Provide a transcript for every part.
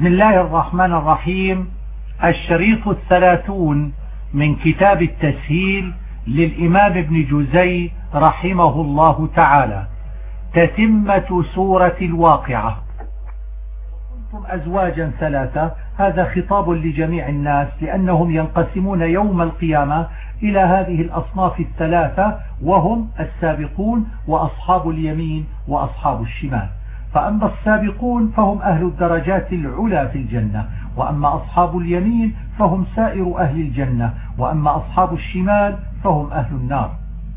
بسم الله الرحمن الرحيم. الشريط الثلاثون من كتاب التسهيل للإمام ابن جزي رحمه الله تعالى. تتمة سورة الواقعة. كنتم أزواجا ثلاثة. هذا خطاب لجميع الناس لأنهم ينقسمون يوم القيامة إلى هذه الأصناف الثلاثة وهم السابقون وأصحاب اليمين وأصحاب الشمال. فأما السابقون فهم أهل الدرجات العلى في الجنة وأما أصحاب اليمين فهم سائر أهل الجنة وأما أصحاب الشمال فهم أهل النار.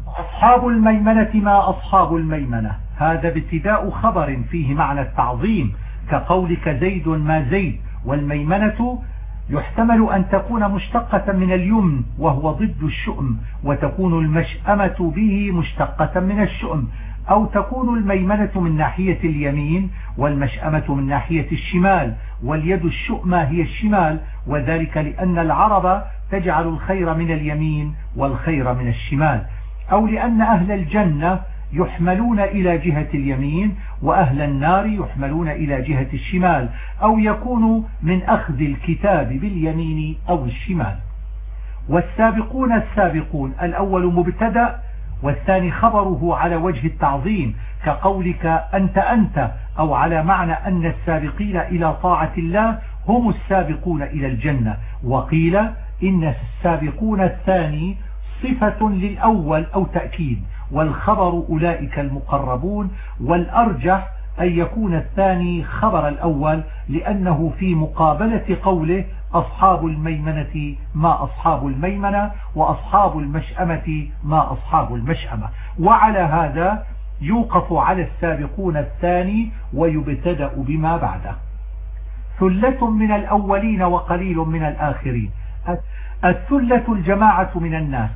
أصحاب الميمنة ما أصحاب الميمنة؟ هذا ابتداء خبر فيه معنى التعظيم كقولك زيد ما زيد والميمنة يحتمل أن تكون مشتقة من اليمن وهو ضد الشؤم وتكون المشأمة به مشتقة من الشؤم. أو تكون الميمنة من ناحية اليمين والمشأمة من ناحية الشمال واليد الشؤمة هي الشمال وذلك لأن العرب تجعل الخير من اليمين والخير من الشمال. أو لأن أهل الجنة يحملون إلى جهة اليمين وأهل النار يحملون إلى جهة الشمال أو يكون من أخذ الكتاب باليمين أو الشمال. والسابقون السابقون الأول مبتدأ والثاني خبره على وجه التعظيم كقولك أنت أنت أو على معنى أن السابقين إلى طاعة الله هم السابقون إلى الجنة. وقيل إن السابقون الثاني صفة للأول أو تأكيد والخبر أولئك المقربون والأرجح أن يكون الثاني خبر الأول لأنه في مقابلة قوله أصحاب الميمنة ما أصحاب الميمنة وأصحاب المشأمة ما أصحاب المشأمة. وعلى هذا يوقف على السابقون الثاني ويبتدأ بما بعده. ثلة من الأولين وقليل من الآخرين. الثلة الجماعة من الناس.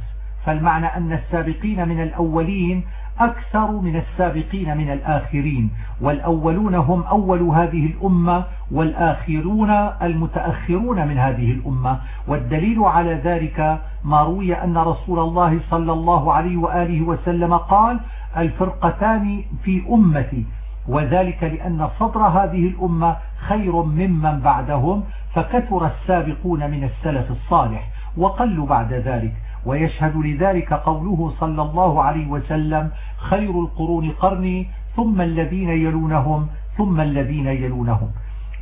فالمعنى أن السابقين من الأولين أكثر من السابقين من الآخرين والأولون هم أول هذه الأمة والآخرون المتأخرون من هذه الأمة. والدليل على ذلك ما روي أن رسول الله صلى الله عليه وآله وسلم قال الفرقتان في أمتي. وذلك لأن صدر هذه الأمة خير ممن بعدهم فكثر السابقون من السلف الصالح وقلوا بعد ذلك. ويشهد لذلك قوله صلى الله عليه وسلم خير القرون قرني ثم الذين يلونهم ثم الذين يلونهم.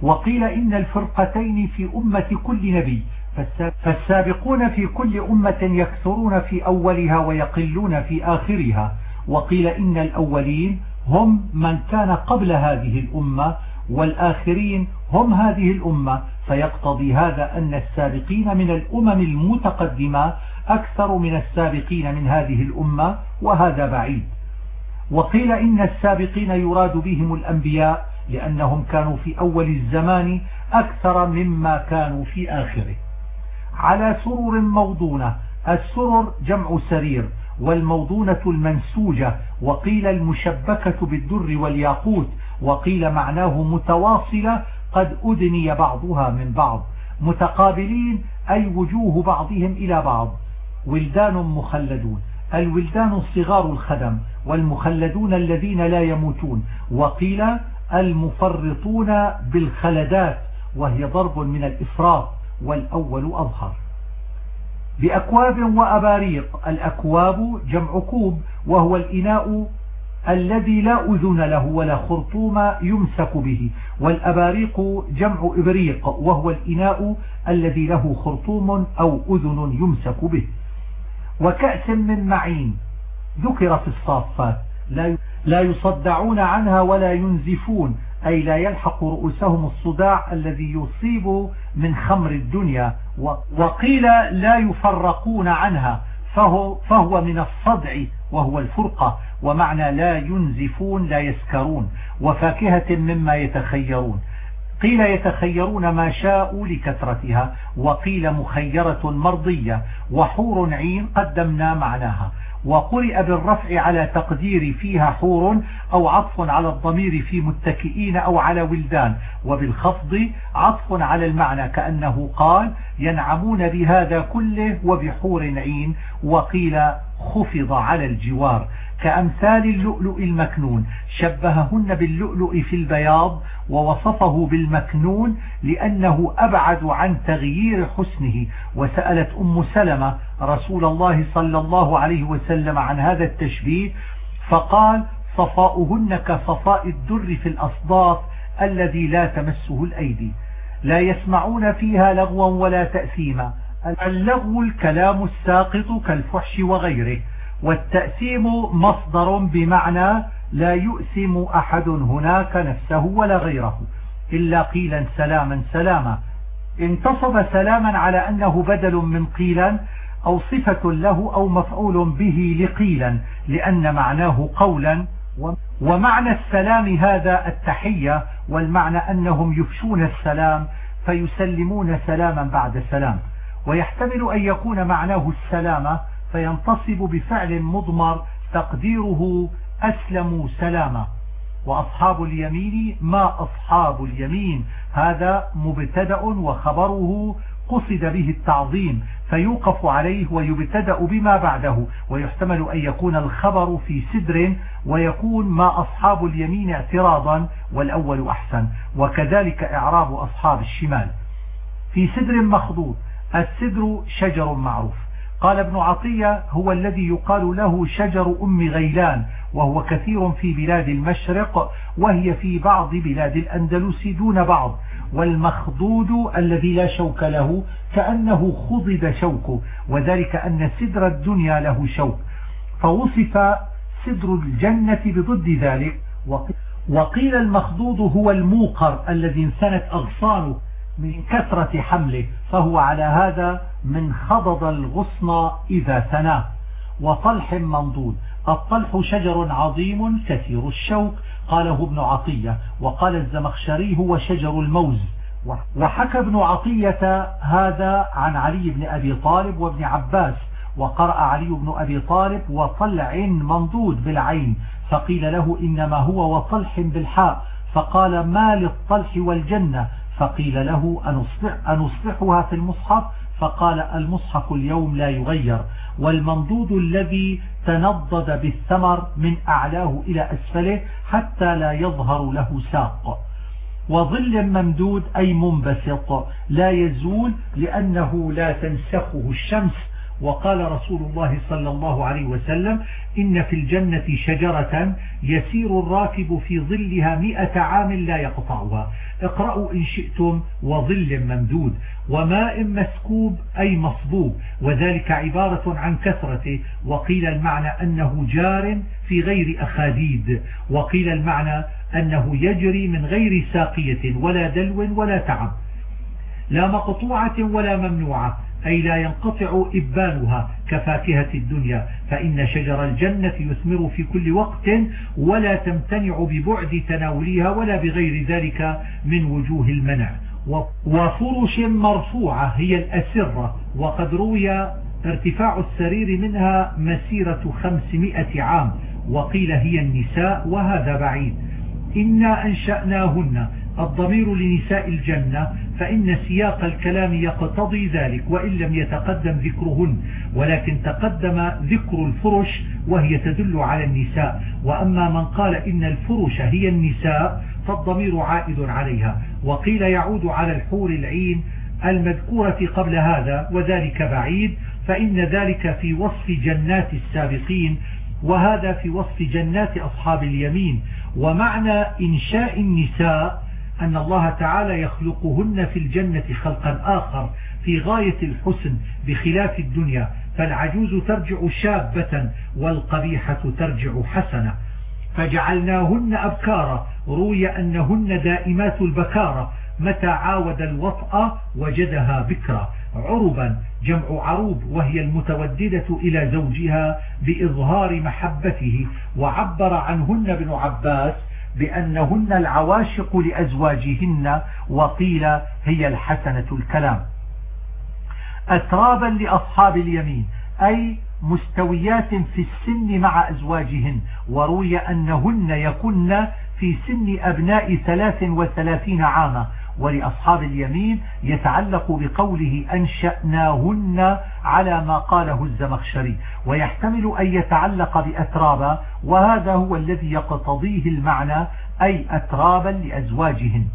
وقيل إن الفرقتين في أمة كل نبي فالسابقون في كل أمة يكثرون في أولها ويقلون في آخرها. وقيل إن الأولين هم من كان قبل هذه الأمة والآخرين هم هذه الأمة. فيقتضي هذا أن السابقين من الأمم المتقدمة أكثر من السابقين من هذه الأمة وهذا بعيد. وقيل إن السابقين يراد بهم الأنبياء لأنهم كانوا في أول الزمان أكثر مما كانوا في آخره. على سرر موضونة السرر جمع سرير والموضونة المنسوجة وقيل المشبكة بالدر والياقوت وقيل معناه متواصلة قد أدني بعضها من بعض. متقابلين أي وجوه بعضهم إلى بعض. ولدان مخلدون. الولدان صغار الخدم والمخلدون الذين لا يموتون. وقيل المفرطون بالخلدات وهي ضرب من الإفراط والأول أظهر. بأكواب وأباريق. الأكواب جمع كوب وهو الإناء الذي لا أذن له ولا خرطوم يمسك به. والأباريق جمع إبريق وهو الإناء الذي له خرطوم أو أذن يمسك به. وكأس من معين ذكر في الصافات. لا لا يصدعون عنها ولا ينزفون أي لا يلحق رؤوسهم الصداع الذي يصيب من خمر الدنيا. وقيل لا يفرقون عنها فهو, فهو من الصدع وهو الفرقة. ومعنى لا ينزفون لا يسكرون. وفاكهة مما يتخيرون. قيل يتخيرون ما شاءوا لكثرتها وقيل مخيرة مرضية وحور عين قدمنا معناها وقرئ بالرفع على تقدير فيها حور أو عطف على الضمير في متكئين أو على ولدان وبالخفض عطف على المعنى كأنه قال ينعمون بهذا كله وبحور عين وقيل خفض على الجوار. كأمثال اللؤلؤ المكنون شبههن باللؤلؤ في البياض ووصفه بالمكنون لأنه أبعد عن تغيير حسنه. وسألت أم سلمة رسول الله صلى الله عليه وسلم عن هذا التشبيه فقال صفاؤهن كصفاء الدر في الأصداف الذي لا تمسه الأيدي. لا يسمعون فيها لغوا ولا تأثيما. اللغو الكلام الساقط كالفحش وغيره. والتأثيم مصدر بمعنى لا يؤثم أحد هناك نفسه ولا غيره إلا قيلا سلاما سلاما. انتصب سلاما على أنه بدل من قيلا أو صفة له أو مفعول به لقيلا لأن معناه قولا. ومعنى السلام هذا التحية والمعنى أنهم يفشون السلام فيسلمون سلاما بعد سلام. ويحتمل أن يكون معناه السلامة فينتصب بفعل مضمر تقديره أسلموا سلاما. وأصحاب اليمين ما أصحاب اليمين؟ هذا مبتدأ وخبره قصد به التعظيم فيوقف عليه ويبتدأ بما بعده ويحتمل أن يكون الخبر في سدر ويكون ما أصحاب اليمين اعتراضا والأول أحسن. وكذلك إعراب أصحاب الشمال. في سدر مخضوط السدر شجر معروف. قال ابن عطية هو الذي يقال له شجر أم غيلان وهو كثير في بلاد المشرق وهي في بعض بلاد الأندلس دون بعض والمخضود الذي لا شوك له كأنه خضد شوكه وذلك أن سدر الدنيا له شوك. فوصف سدر الجنة بضد ذلك وقيل المخضوض هو الموقر الذي انسنت أغصانه من كثرة حمله فهو على هذا من خضض الغصن إذا ثناه وطلح منضود الطلح شجر عظيم كثير الشوك قاله ابن عطية وقال الزمخشري هو شجر الموز. وحكى ابن عطية هذا عن علي بن أبي طالب وابن عباس وقرأ علي بن أبي طالب وطلع منضود بالعين فقيل له إنما هو وطلح بالحاء فقال ما للطلح والجنة؟ فقيل له أنصلح أنصلحها في المصحف؟ فقال المصحف اليوم لا يغير والمنضود الذي تنضد بالثمر من أعلاه إلى أسفله حتى لا يظهر له ساق. وظل ممدود أي منبسط لا يزول لأنه لا تنسخه الشمس وقال رسول الله صلى الله عليه وسلم إن في الجنة شجرة يسير الراكب في ظلها مئة عام لا يقطعها. اقرأوا إن شئتم وظل ممدود وماء مسكوب أي مصبوب وذلك عبارة عن كثرته. وقيل المعنى أنه جار في غير أخاديد. وقيل المعنى أنه يجري من غير ساقية ولا دلو ولا تعب. لا مقطوعة ولا ممنوعة. أي لا ينقطع إبانها كفاكهة الدنيا فإن شجر الجنة يثمر في كل وقت ولا تمتنع ببعد تناولها ولا بغير ذلك من وجوه المنع. وفرش مرفوعة هي الأسرة وقد روي ارتفاع السرير منها مسيرة خمسمائة عام وقيل هي النساء وهذا بعيد. إنا أنشأناهن. الضمير لنساء الجنة فإن سياق الكلام يقتضي ذلك وإن لم يتقدم ذكرهن. ولكن تقدم ذكر الفرش وهي تدل على النساء. وأما من قال إن الفرش هي النساء فالضمير عائد عليها. وقيل يعود على الحور العين المذكورة قبل هذا وذلك بعيد فإن ذلك في وصف جنات السابقين وهذا في وصف جنات أصحاب اليمين. ومعنى إنشاء النساء أن الله تعالى يخلقهن في الجنة خلقا آخر في غاية الحسن بخلاف الدنيا فالعجوز ترجع شابة والقبيحة ترجع حسنة. فجعلناهن أبكارا روي أنهن دائمات البكارة متى عاود الوطأ وجدها بكرة عربا جمع عروب وهي المتوددة إلى زوجها بإظهار محبته وعبر عنهن ابن عباس بأنهن العواشق لأزواجهن وقيل هي الحسنة الكلام. أترابا لأصحاب اليمين أي مستويات في السن مع أزواجهن وروي أنهن يكن في سن أبناء ثلاث وثلاثين عاما. ولأصحاب اليمين يتعلق بقوله أنشأناهن على ما قاله الزمخشري ويحتمل أن يتعلق بأترابا وهذا هو الذي يقتضيه المعنى أي أترابا لأزواجهن.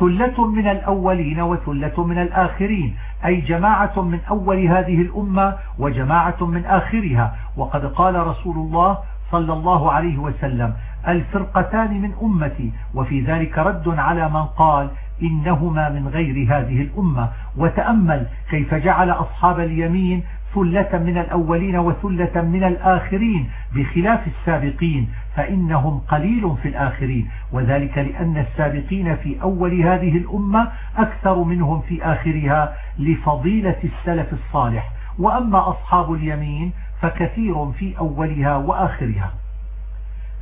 ثلة من الأولين وثلة من الآخرين أي جماعة من أول هذه الأمة وجماعة من آخرها. وقد قال رسول الله صلى الله عليه وسلم الفرقتان من أمتي وفي ذلك رد على من قال إنهما من غير هذه الأمة. وتأمل كيف جعل أصحاب اليمين ثلة من الأولين وثلة من الآخرين بخلاف السابقين فإنهم قليل في الآخرين. وذلك لأن السابقين في أول هذه الأمة أكثر منهم في آخرها لفضيلة السلف الصالح. وأما أصحاب اليمين فكثير في أولها وآخرها.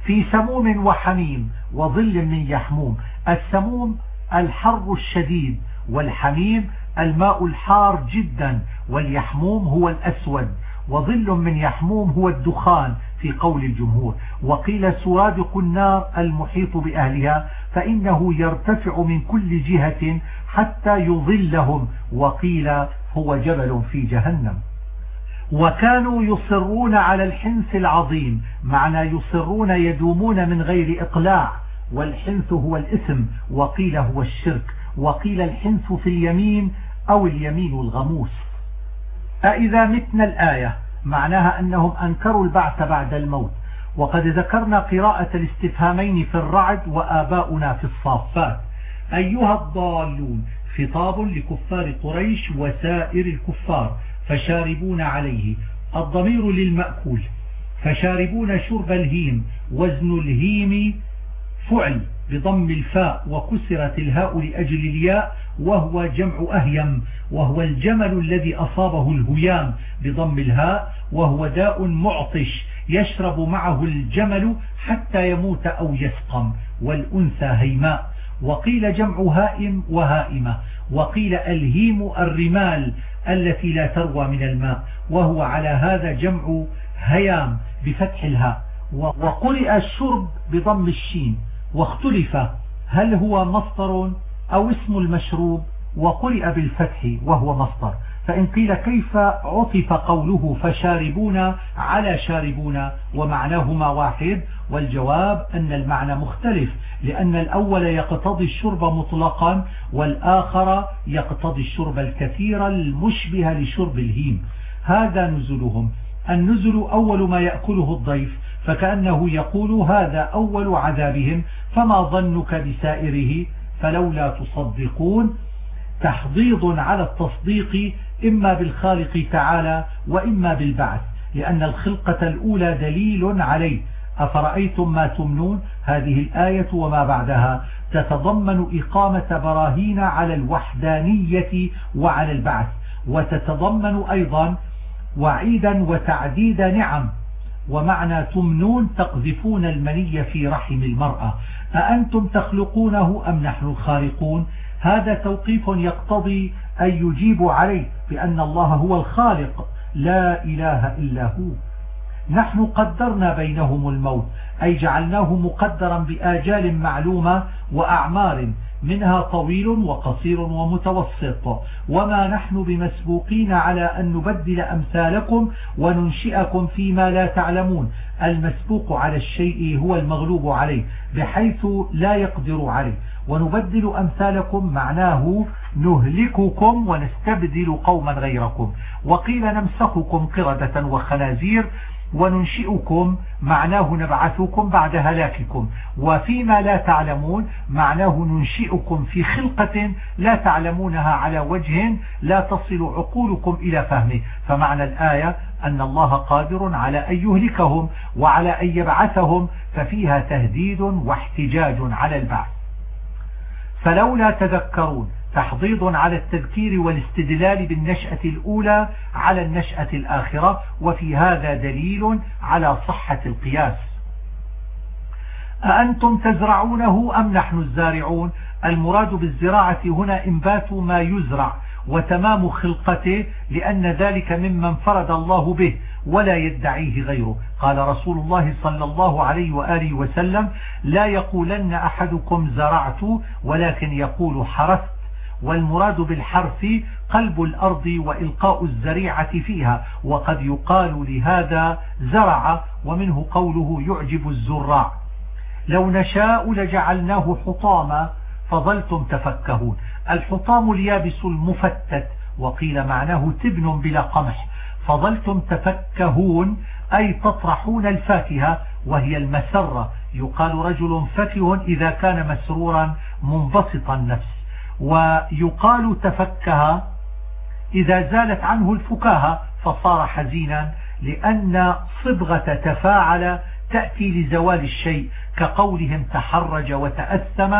في سموم وحميم وظل من يحموم. السموم الحر الشديد والحميم الماء الحار جدا واليحموم هو الأسود وظل من يحموم هو الدخان في قول الجمهور. وقيل سرادق النار المحيط بأهلها فإنه يرتفع من كل جهة حتى يظلهم وقيل هو جبل في جهنم. وكانوا يصرون على الحنث العظيم معنى يصرون يدومون من غير إقلاع والحنث هو الإثم وقيل هو الشرك وقيل الحنث في اليمين أو اليمين الغموس. أإذا متنا الآية معناها أنهم أنكروا البعث بعد الموت وقد ذكرنا قراءة الاستفهامين في الرعد وآباؤنا في الصافات. أيها الضالون خطاب لكفار قريش وسائر الكفار فشاربون عليه. الضمير للمأكول. فشاربون شرب الهيم. وزن الهيم فعل بضم الفاء وكسرت الهاء لأجل الياء وهو جمع أهيم. وهو الجمل الذي أصابه الهيام بضم الهاء وهو داء معطش. يشرب معه الجمل حتى يموت أو يسقم. والأنثى هيماء. وقيل جمع هائم وهائمة وقيل ألهيم الرمال التي لا تروى من الماء وهو على هذا جمع هيام بفتح الهاء. وقرئ الشرب بضم الشين واختلف هل هو مصدر أو اسم المشروب وقرئ بالفتح وهو مصدر. فإن قيل كيف عطف قوله فشاربون على شاربون ومعناهما واحد والجواب أن المعنى مختلف لأن الأول يقتضي الشرب مطلقا والآخر يقتضي الشرب الكثير المشبه لشرب الهيم. هذا نزلهم. النزل أول ما يأكله الضيف فكأنه يقول هذا أول عذابهم فما ظنك بسائره؟ فلولا تصدقون تحضيض على التصديق إما بالخالق تعالى وإما بالبعث لأن الخلقة الأولى دليل عليه. أفرأيتم ما تمنون؟ هذه الآية وما بعدها. تتضمن إقامة براهين على الوحدانية وعلى البعث وتتضمن أيضا وعيدا وتعديد نعم. ومعنى تمنون تقذفون المني في رحم المرأة. أأنتم تخلقونه أم نحن الخالقون؟ هذا توقيف يقتضي أن يجيب عليه بأن الله هو الخالق لا إله إلا هو. نحن قدرنا بينهم الموت أي جعلناه مقدرا بآجال معلومة وأعمار منها طويل وقصير ومتوسط. وما نحن بمسبوقين على أن نبدل أمثالكم وننشئكم فيما لا تعلمون. المسبوق على الشيء هو المغلوب عليه بحيث لا يقدر عليه. ونبدل أمثالكم معناه نهلككم ونستبدل قوما غيركم. وقيل نمسخكم قردة وخنازير وننشئكم معناه نبعثكم بعد هلاككم. وفيما لا تعلمون معناه ننشئكم في خلقة لا تعلمونها على وجه لا تصل عقولكم إلى فهمه. فمعنى الآية أن الله قادر على أن يهلكهم وعلى أن يبعثهم ففيها تهديد واحتجاج على البعث. فلولا تذكرون تحضيض على التذكير والاستدلال بالنشأة الأولى على النشأة الآخرة وفي هذا دليل على صحة القياس. أأنتم تزرعونه أم نحن الزارعون؟ المراد بالزراعة هنا إنبات ما يزرع وتمام خلقته لأن ذلك مما انفرد الله به. ولا يدعيه غيره. قال رسول الله صلى الله عليه وآله وسلم لا يقولن أحدكم زرعت ولكن يقول حرثت. والمراد بالحرث قلب الأرض وإلقاء الزريعة فيها. وقد يقال لهذا زرع ومنه قوله يعجب الزراع. لو نشاء لجعلناه حطاما فظلتم تفكهون. الحطام اليابس المفتت وقيل معناه تبن بلا قمح. فظلتم تفكهون أي تطرحون الفاكهة وهي المسرة. يقال رجل فكه إذا كان مسرورا منبسط النفس. ويقال تفكه إذا زالت عنه الفكاهة فصار حزينا لأن صبغة تفاعل تأتي لزوال الشيء كقولهم تحرج وتأثم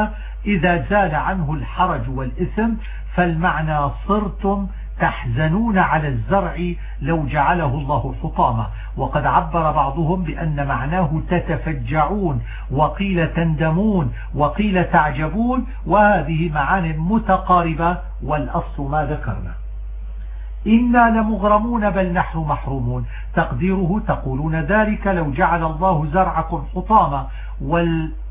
إذا زال عنه الحرج والإثم فالمعنى صرتم تحزنون على الزرع لو جعله الله حطاما وقد عبر بعضهم بأن معناه تتفجعون وقيل تندمون وقيل تعجبون وهذه معان متقاربة. والأصل ما ذكرنا. إنا لمغرمون بل نحن محرومون. تقديره تقولون ذلك لو جعل الله زرعكم حطاما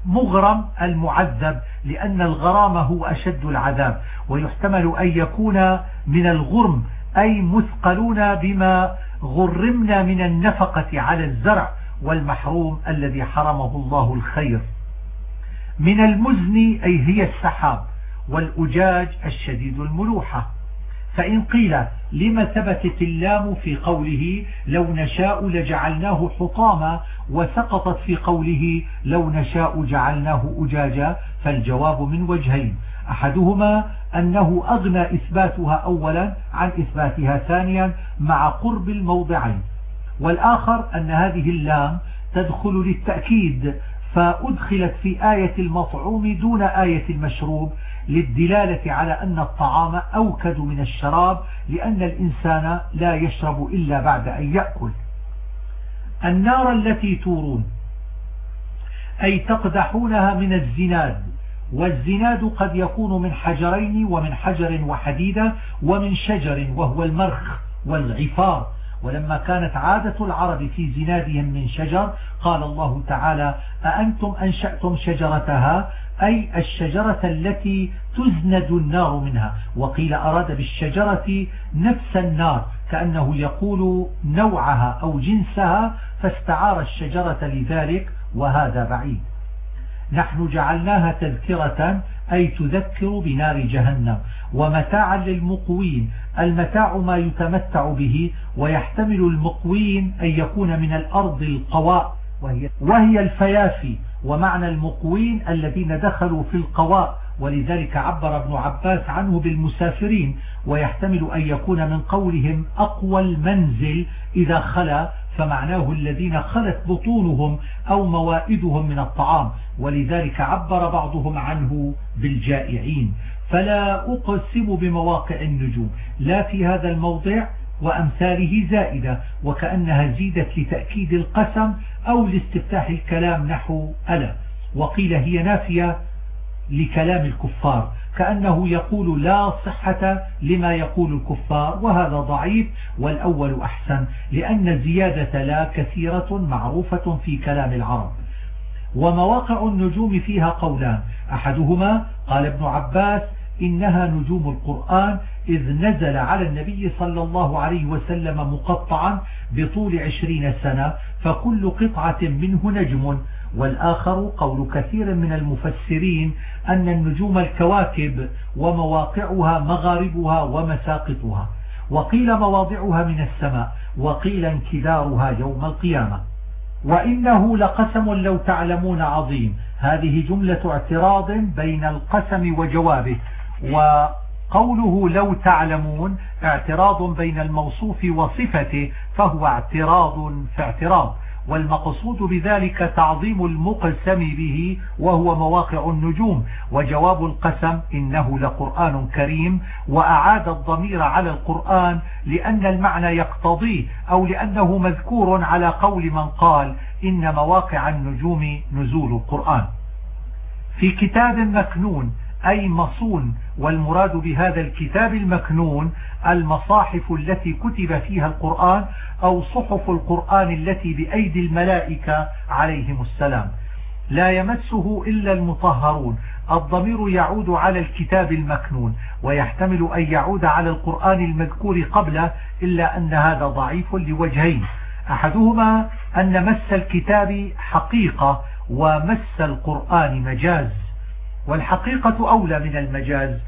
والمغرم المعذب لأن الغرام هو أشد العذاب. ويحتمل أن يكون من الغرم أي مثقلون بما غرمنا من النفقة على الزرع والمحروم الذي حرمه الله الخير. من المزن أي هي السحاب والأجاج الشديد الملوحة. فإن قيل لما ثبتت اللام في قوله لو نشاء لجعلناه حطاما وسقطت في قوله لو نشاء جعلناه أجاجا فالجواب من وجهين. أحدهما أنه أغنى إثباتها أولا عن إثباتها ثانيا مع قرب الموضعين. والآخر أن هذه اللام تدخل للتأكيد فأدخلت في آية المطعوم دون آية المشروب للدلالة على أن الطعام أوكد من الشراب لأن الإنسان لا يشرب إلا بعد أن يأكل. النار التي تورون أي تقدحونها من الزناد والزناد قد يكون من حجرين ومن حجر وحديدة ومن شجر وهو المرخ والعفار. ولما كانت عادة العرب في زنادهم من شجر قال الله تعالى أأنتم أنشأتم شجرتها؟ أي الشجرة التي تزند النار منها. وقيل أراد بالشجرة نفس النار كأنه يقول نوعها أو جنسها فاستعار الشجرة لذلك وهذا بعيد. نحن جعلناها تذكرة أي تذكر بنار جهنم. ومتاعا للمقوين. المتاع ما يتمتع به ويحتمل المقوين أن يكون من الأرض القواء وهي, الفيافي. ومعنى المقوين الذين دخلوا في القواء. ولذلك عبر ابن عباس عنه بالمسافرين. ويحتمل أن يكون من قولهم أقوى المنزل إذا خلا. فمعناه الذين خلت بطونهم أو موائدهم من الطعام ولذلك عبر بعضهم عنه بالجائعين. فلا أقسم بمواقع النجوم لا في هذا الموضع وأمثاله زائدة وكأنها زيدت لتأكيد القسم أو لاستفتاح الكلام نحو ألا. وقيل هي نافية لكلام الكفار كأنه يقول لا صحة لما يقول الكفار وهذا ضعيف والأول أحسن لأن الزيادة لا كثيرة معروفة في كلام العرب. ومواقع النجوم فيها قولان أحدهما قال ابن عباس إنها نجوم القرآن إذ نزل على النبي صلى الله عليه وسلم مقطعا بطول عشرين سنة فكل قطعة منه نجم. والآخر قول كثير من المفسرين أن النجوم الكواكب ومواقعها مغاربها ومساقطها وقيل مواضعها من السماء وقيل انكدارها يوم القيامة. وإنه لقسم لو تعلمون عظيم. هذه جملة اعتراض بين القسم وجوابه. وقوله لو تعلمون اعتراض بين الموصوف وصفته فهو اعتراض في اعتراض. والمقصود بذلك تعظيم المقسم به وهو مواقع النجوم. وجواب القسم إنه لقرآن كريم وأعاد الضمير على القرآن لأن المعنى يقتضيه أو لأنه مذكور على قول من قال إن مواقع النجوم نزول القرآن. في كتاب مكنون أي مصون والمراد بهذا الكتاب المكنون المصاحف التي كتب فيها القرآن أو صحف القرآن التي بأيدي الملائكة عليهم السلام. لا يمسه إلا المطهرون. الضمير يعود على الكتاب المكنون ويحتمل أن يعود على القرآن المذكور قبله إلا أن هذا ضعيف لوجهين. أحدهما أن مس الكتاب حقيقة ومس القرآن مجاز. والحقيقة أولى من المجاز.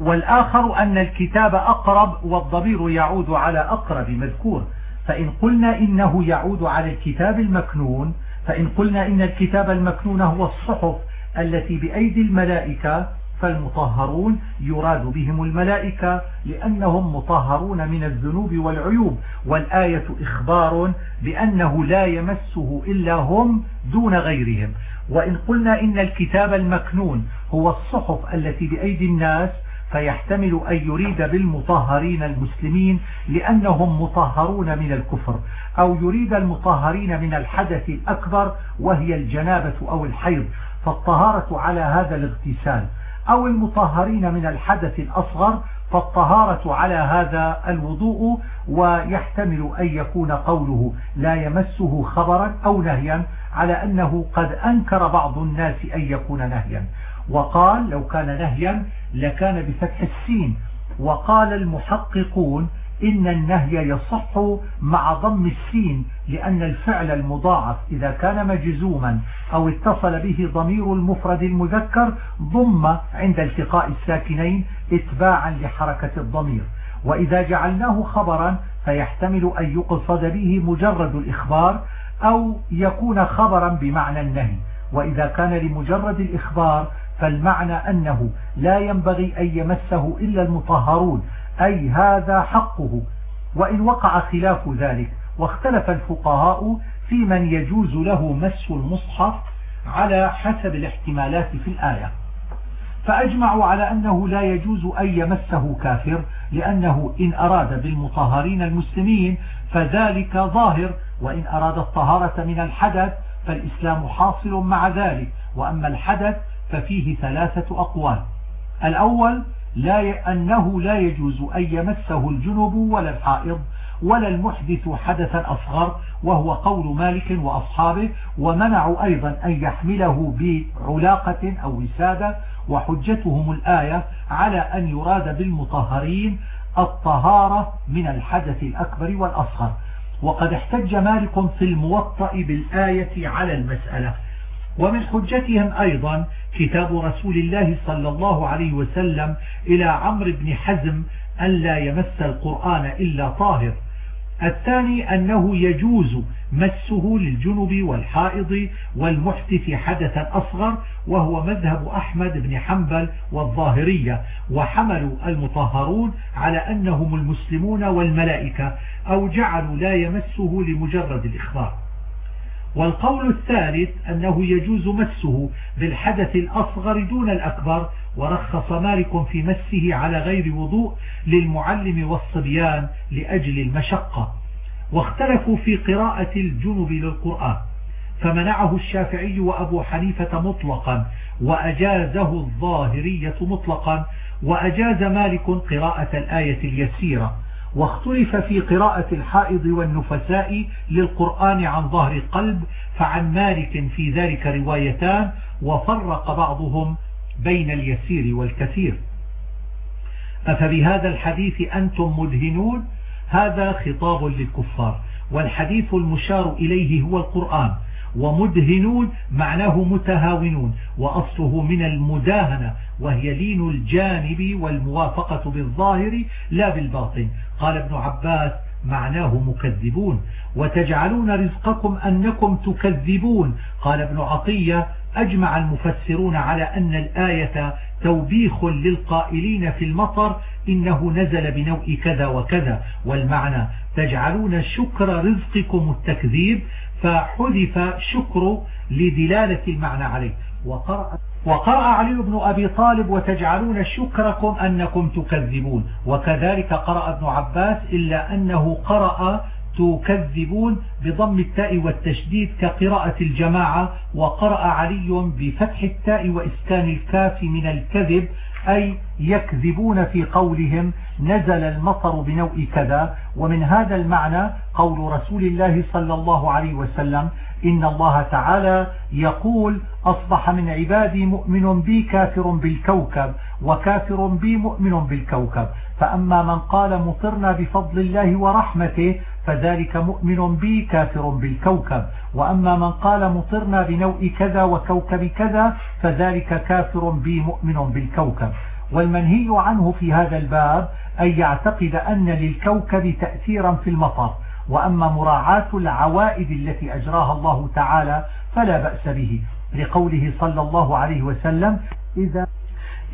والآخر أن الكتاب أقرب والضمير يعود على أقرب مذكور. فإن قلنا إنه يعود على الكتاب المكنون فإن قلنا إن الكتاب المكنون هو الصحف التي بأيدي الملائكة فالمطهرون يراد بهم الملائكة لأنهم مطهرون من الذنوب والعيوب. والآية إخبار بأنه لا يمسه إلا هم دون غيرهم. وإن قلنا إن الكتاب المكنون هو الصحف التي بأيدي الناس فيحتمل أن يريد بالمطهرين المسلمين لأنهم مطهرون من الكفر أو يريد المطهرين من الحدث الأكبر وهي الجنابة أو الحيض. فالطهارة على هذا الاغتسال أو المطهرين من الحدث الأصغر فالطهارة على هذا الوضوء ويحتمل أن يكون قوله لا يمسه خبرا أو نهيا على أنه قد أنكر بعض الناس أن يكون نهيا. وقال لو كان نهيا لكان بفتح السين. وقال المحققون إن النهي يصح مع ضم السين لأن الفعل المضاعف إذا كان مجزوما أو اتصل به ضمير المفرد المذكر ضم عند التقاء الساكنين اتباعا لحركة الضمير. وإذا جعلناه خبرا فيحتمل أن يقصد به مجرد الإخبار أو يكون خبرا بمعنى النهي. وإذا كان لمجرد الإخبار فالمعنى أنه لا ينبغي أن يمسه إلا المطهرون أي هذا حقه وإن وقع خلاف ذلك. واختلف الفقهاء في من يجوز له مس المصحف على حسب الاحتمالات في الآية. فأجمعوا على أنه لا يجوز أن يمسه كافر لأنه إن أراد بالمطهرين المسلمين فذلك ظاهر وإن أراد الطهارة من الحدث فالإسلام حاصل مع ذلك. وأما الحدث ففيه ثلاثة أقوال. الأول لا أنه لا يجوز أن يمسه الجنب ولا الحائض ولا المحدث حدثا أصغر وهو قول مالك وأصحابه ومنعوا أيضا أن يحمله بعلاقة أو وسادة وحجتهم الآية على أن يراد بالمطهرين الطهارة من الحدث الأكبر والأصغر. وقد احتج مالك في الموطأ بالآية على المسألة. ومن حجتهم أيضا كتاب رسول الله صلى الله عليه وسلم إلى عمرو بن حزم أن لا يمس القرآن إلا طاهر. الثاني أنه يجوز مسه للجنب والحائض والمحدث حدثا أصغر وهو مذهب أحمد بن حنبل والظاهرية. وحملوا المطهرون على أنهم المسلمون والملائكة أو جعلوا لا يمسه لمجرد الإخبار. والقول الثالث أنه يجوز مسه بالحدث الأصغر دون الأكبر ورخص مالك في مسه على غير وضوء للمعلم والصبيان لأجل المشقة. واختلفوا في قراءة الجنب للقرآن فمنعه الشافعي وأبو حنيفة مطلقا وأجازه الظاهرية مطلقا وأجاز مالك قراءة الآية اليسيرة. واختلف في قراءة الحائض والنفساء للقرآن عن ظهر قلب فعن مالك في ذلك روايتان وفرق بعضهم بين اليسير والكثير. أفبهذا الحديث أنتم مدهنون؟ هذا خطاب للكفار والحديث المشار إليه هو القرآن. ومدهنون معناه متهاونون. وأصله من المداهنة وهي لين الجانب والموافقة بالظاهر لا بالباطن. قال ابن عباس معناه مكذبون. وتجعلون رزقكم أنكم تكذبون. قال ابن عطية أجمع المفسرون على أن الآية توبيخ للقائلين في المطر إنه نزل بنوء كذا وكذا. والمعنى تجعلون شكر رزقكم التكذيب فحذف شكر لدلالة المعنى عليه. وقرأ, وقرأ علي بن أبي طالب وتجعلون شكركم أنكم تكذبون. وكذلك قرأ ابن عباس إلا أنه قرأ تكذبون بضم التاء والتشديد كقراءة الجماعة. وقرأ علي بفتح التاء وإسكان الكاف من الكذب أي يكذبون في قولهم نزل المطر بنوء كذا ومن هذا المعنى قول رسول الله صلى الله عليه وسلم إن الله تعالى يقول أصبح من عبادي مؤمن بي كافر بالكوكب وكافر بي مؤمن بالكوكب. فأما من قال مطرنا بفضل الله ورحمته فذلك مؤمن بي كافر بالكوكب. وأما من قال مطرنا بنوء كذا وكوكب كذا فذلك كافر بي مؤمن بالكوكب. والمنهي عنه في هذا الباب أن يعتقد أن للكوكب تأثيرا في المطر. وأما مراعاة العوائد التي أجراها الله تعالى فلا بأس به. لقوله صلى الله عليه وسلم إذا,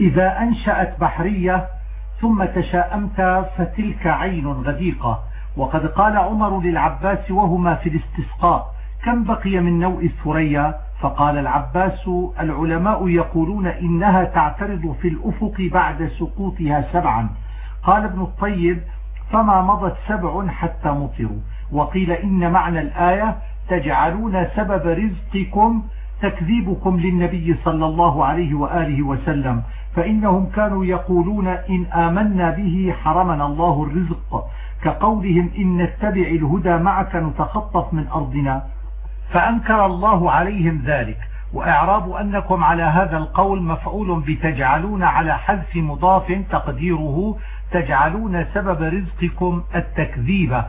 إذا أنشأت بحرية ثم تشاءمت فتلك عين غديقة. وقد قال عمر للعباس وهما في الاستسقاء كم بقي من نوء الثريا؟ فقال العباس العلماء يقولون إنها تعترض في الأفق بعد سقوطها سبعا. قال ابن الطيب فما مضت سبع حتى مطروا. وقيل إن معنى الآية تجعلون سبب رزقكم تكذيبكم للنبي صلى الله عليه وآله وسلم. فإنهم كانوا يقولون إن آمنا به حرمنا الله الرزق كقولهم إن نتبع الهدى معك نتخطف من أرضنا فأنكر الله عليهم ذلك وإعراب أنكم على هذا القول مفعول بتجعلون على حذف مضاف تقديره تجعلون سبب رزقكم التكذيب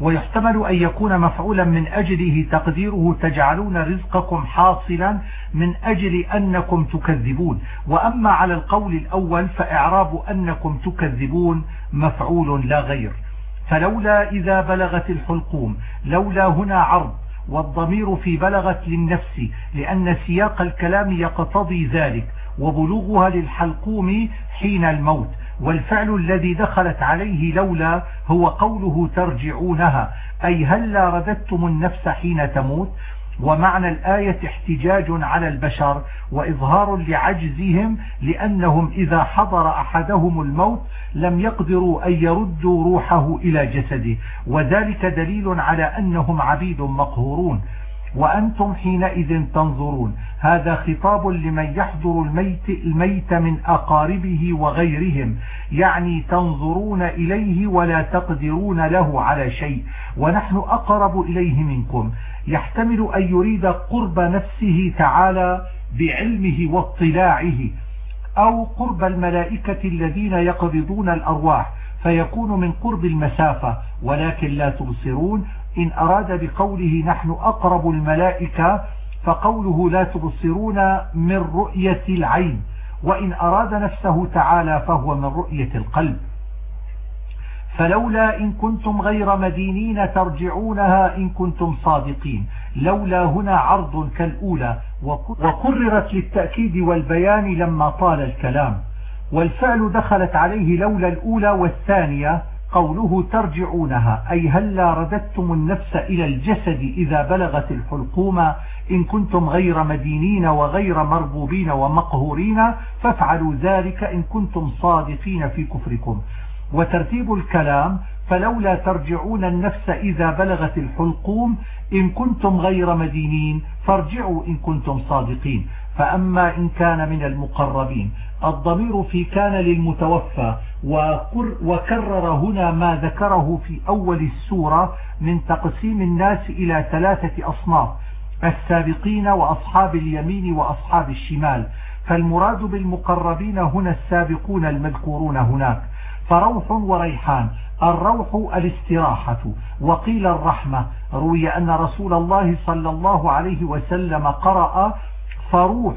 ويحتمل أن يكون مفعولا من أجله تقديره تجعلون رزقكم حاصلا من أجل أنكم تكذبون. وأما على القول الأول فإعراب أنكم تكذبون مفعول لا غير. فلولا إذا بلغت الحلقوم لولا هنا عرض والضمير في بلغت للنفس لأن سياق الكلام يقتضي ذلك وبلوغها للحلقوم حين الموت. والفعل الذي دخلت عليه لولا هو قوله ترجعونها أي هلا رددتم النفس حين تموت؟ ومعنى الآية احتجاج على البشر وإظهار لعجزهم لأنهم إذا حضر أحدهم الموت لم يقدروا أن يردوا روحه إلى جسده وذلك دليل على أنهم عبيد مقهورون. وأنتم حينئذ تنظرون. هذا خطاب لمن يحضر الميت, الميت من أقاربه وغيرهم. يعني تنظرون إليه ولا تقدرون له على شيء. ونحن أقرب إليه منكم. يحتمل أن يريد قرب نفسه تعالى بعلمه واطلاعه. أو قرب الملائكة الذين يقبضون الأرواح. فيكون من قرب المسافة. ولكن لا تبصرون. إن أراد بقوله نحن أقرب الملائكة فقوله لا تبصرون من رؤية العين وإن أراد نفسه تعالى فهو من رؤية القلب. فلولا إن كنتم غير مدينين ترجعونها إن كنتم صادقين. لولا هنا عرض كالأولى وقررت للتأكيد والبيان لما طال الكلام. والفعل دخلت عليه لولا الأولى والثانية قوله ترجعونها أي هلا رددتم النفس إلى الجسد إذا بلغت الحلقوم؟ إن كنتم غير مدينين وغير مربوبين ومقهورين فافعلوا ذلك إن كنتم صادقين في كفركم. وترتيب الكلام فلولا ترجعون النفس إذا بلغت الحلقوم إن كنتم غير مدينين فارجعوا إن كنتم صادقين. فأما إن كان من المقربين الضمير في كان للمتوفى وكرر هنا ما ذكره في أول السورة من تقسيم الناس إلى ثلاثة أصناف السابقين وأصحاب اليمين وأصحاب الشمال. فالمراد بالمقربين هنا السابقون المذكورون هناك. فروح وريحان الروح الاستراحة وقيل الرحمة. روي أن رسول الله صلى الله عليه وسلم قرأ فروح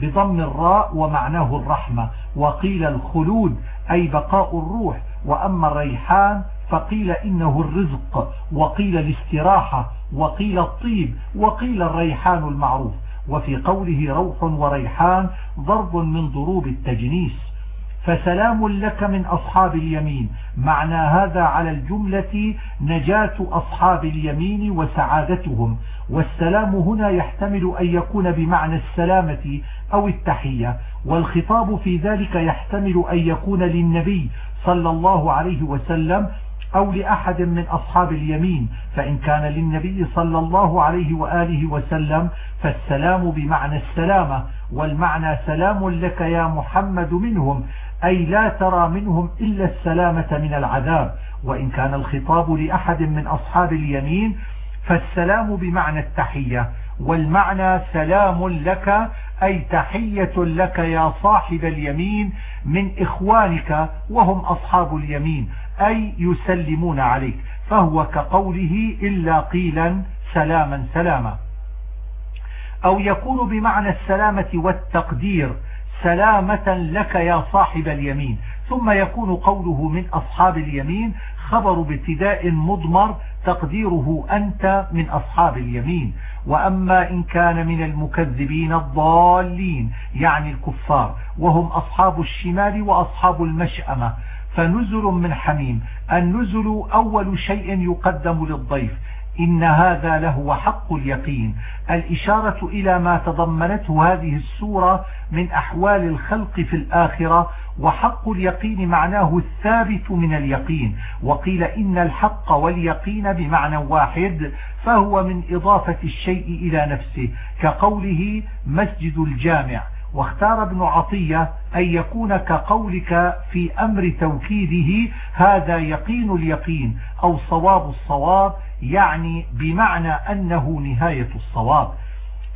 بضم الراء ومعناه الرحمة. وقيل الخلود أي بقاء الروح. وأما الريحان فقيل إنه الرزق. وقيل الاستراحة وقيل الطيب وقيل الريحان المعروف. وفي قوله روح وريحان ضرب من ضروب التجنيس. فسلام لك من أصحاب اليمين. معنى هذا على الجملة نجاة أصحاب اليمين وسعادتهم. والسلام هنا يحتمل أن يكون بمعنى السلامة أو التحية والخطاب في ذلك يحتمل أن يكون للنبي صلى الله عليه وسلم أو لأحد من أصحاب اليمين فإن كان للنبي صلى الله عليه وآله وسلم فالسلام بمعنى السلامة والمعنى سلام لك يا محمد منهم أي لا ترى منهم إلا السلامة من العذاب. وإن كان الخطاب لأحد من أصحاب اليمين فالسلام بمعنى التحية والمعنى سلام لك أي تحية لك يا صاحب اليمين من إخوانك وهم أصحاب اليمين أي يسلمون عليك. فهو كقوله إلا قيلا سلاما سلاما. أو يكون بمعنى السلامة والتقدير سلامة لك يا صاحب اليمين. ثم يكون قوله من أصحاب اليمين خبر بابتداء مضمر تقديره أنت من أصحاب اليمين. وأما إن كان من المكذبين الضالين يعني الكفار وهم أصحاب الشمال وأصحاب المشأمة فنزل من حميم. النزل أول شيء يقدم للضيف. إن هذا لهو حق اليقين. الإشارة إلى ما تضمنته هذه السورة من أحوال الخلق في الآخرة وحق اليقين معناه الثابت من اليقين وقيل إن الحق واليقين بمعنى واحد فهو من إضافة الشيء إلى نفسه كقوله مسجد الجامع. واختار ابن عطية أن يكون كقولك في أمر توكيده هذا يقين اليقين أو صواب الصواب يعني بمعنى أنه نهاية الصواب.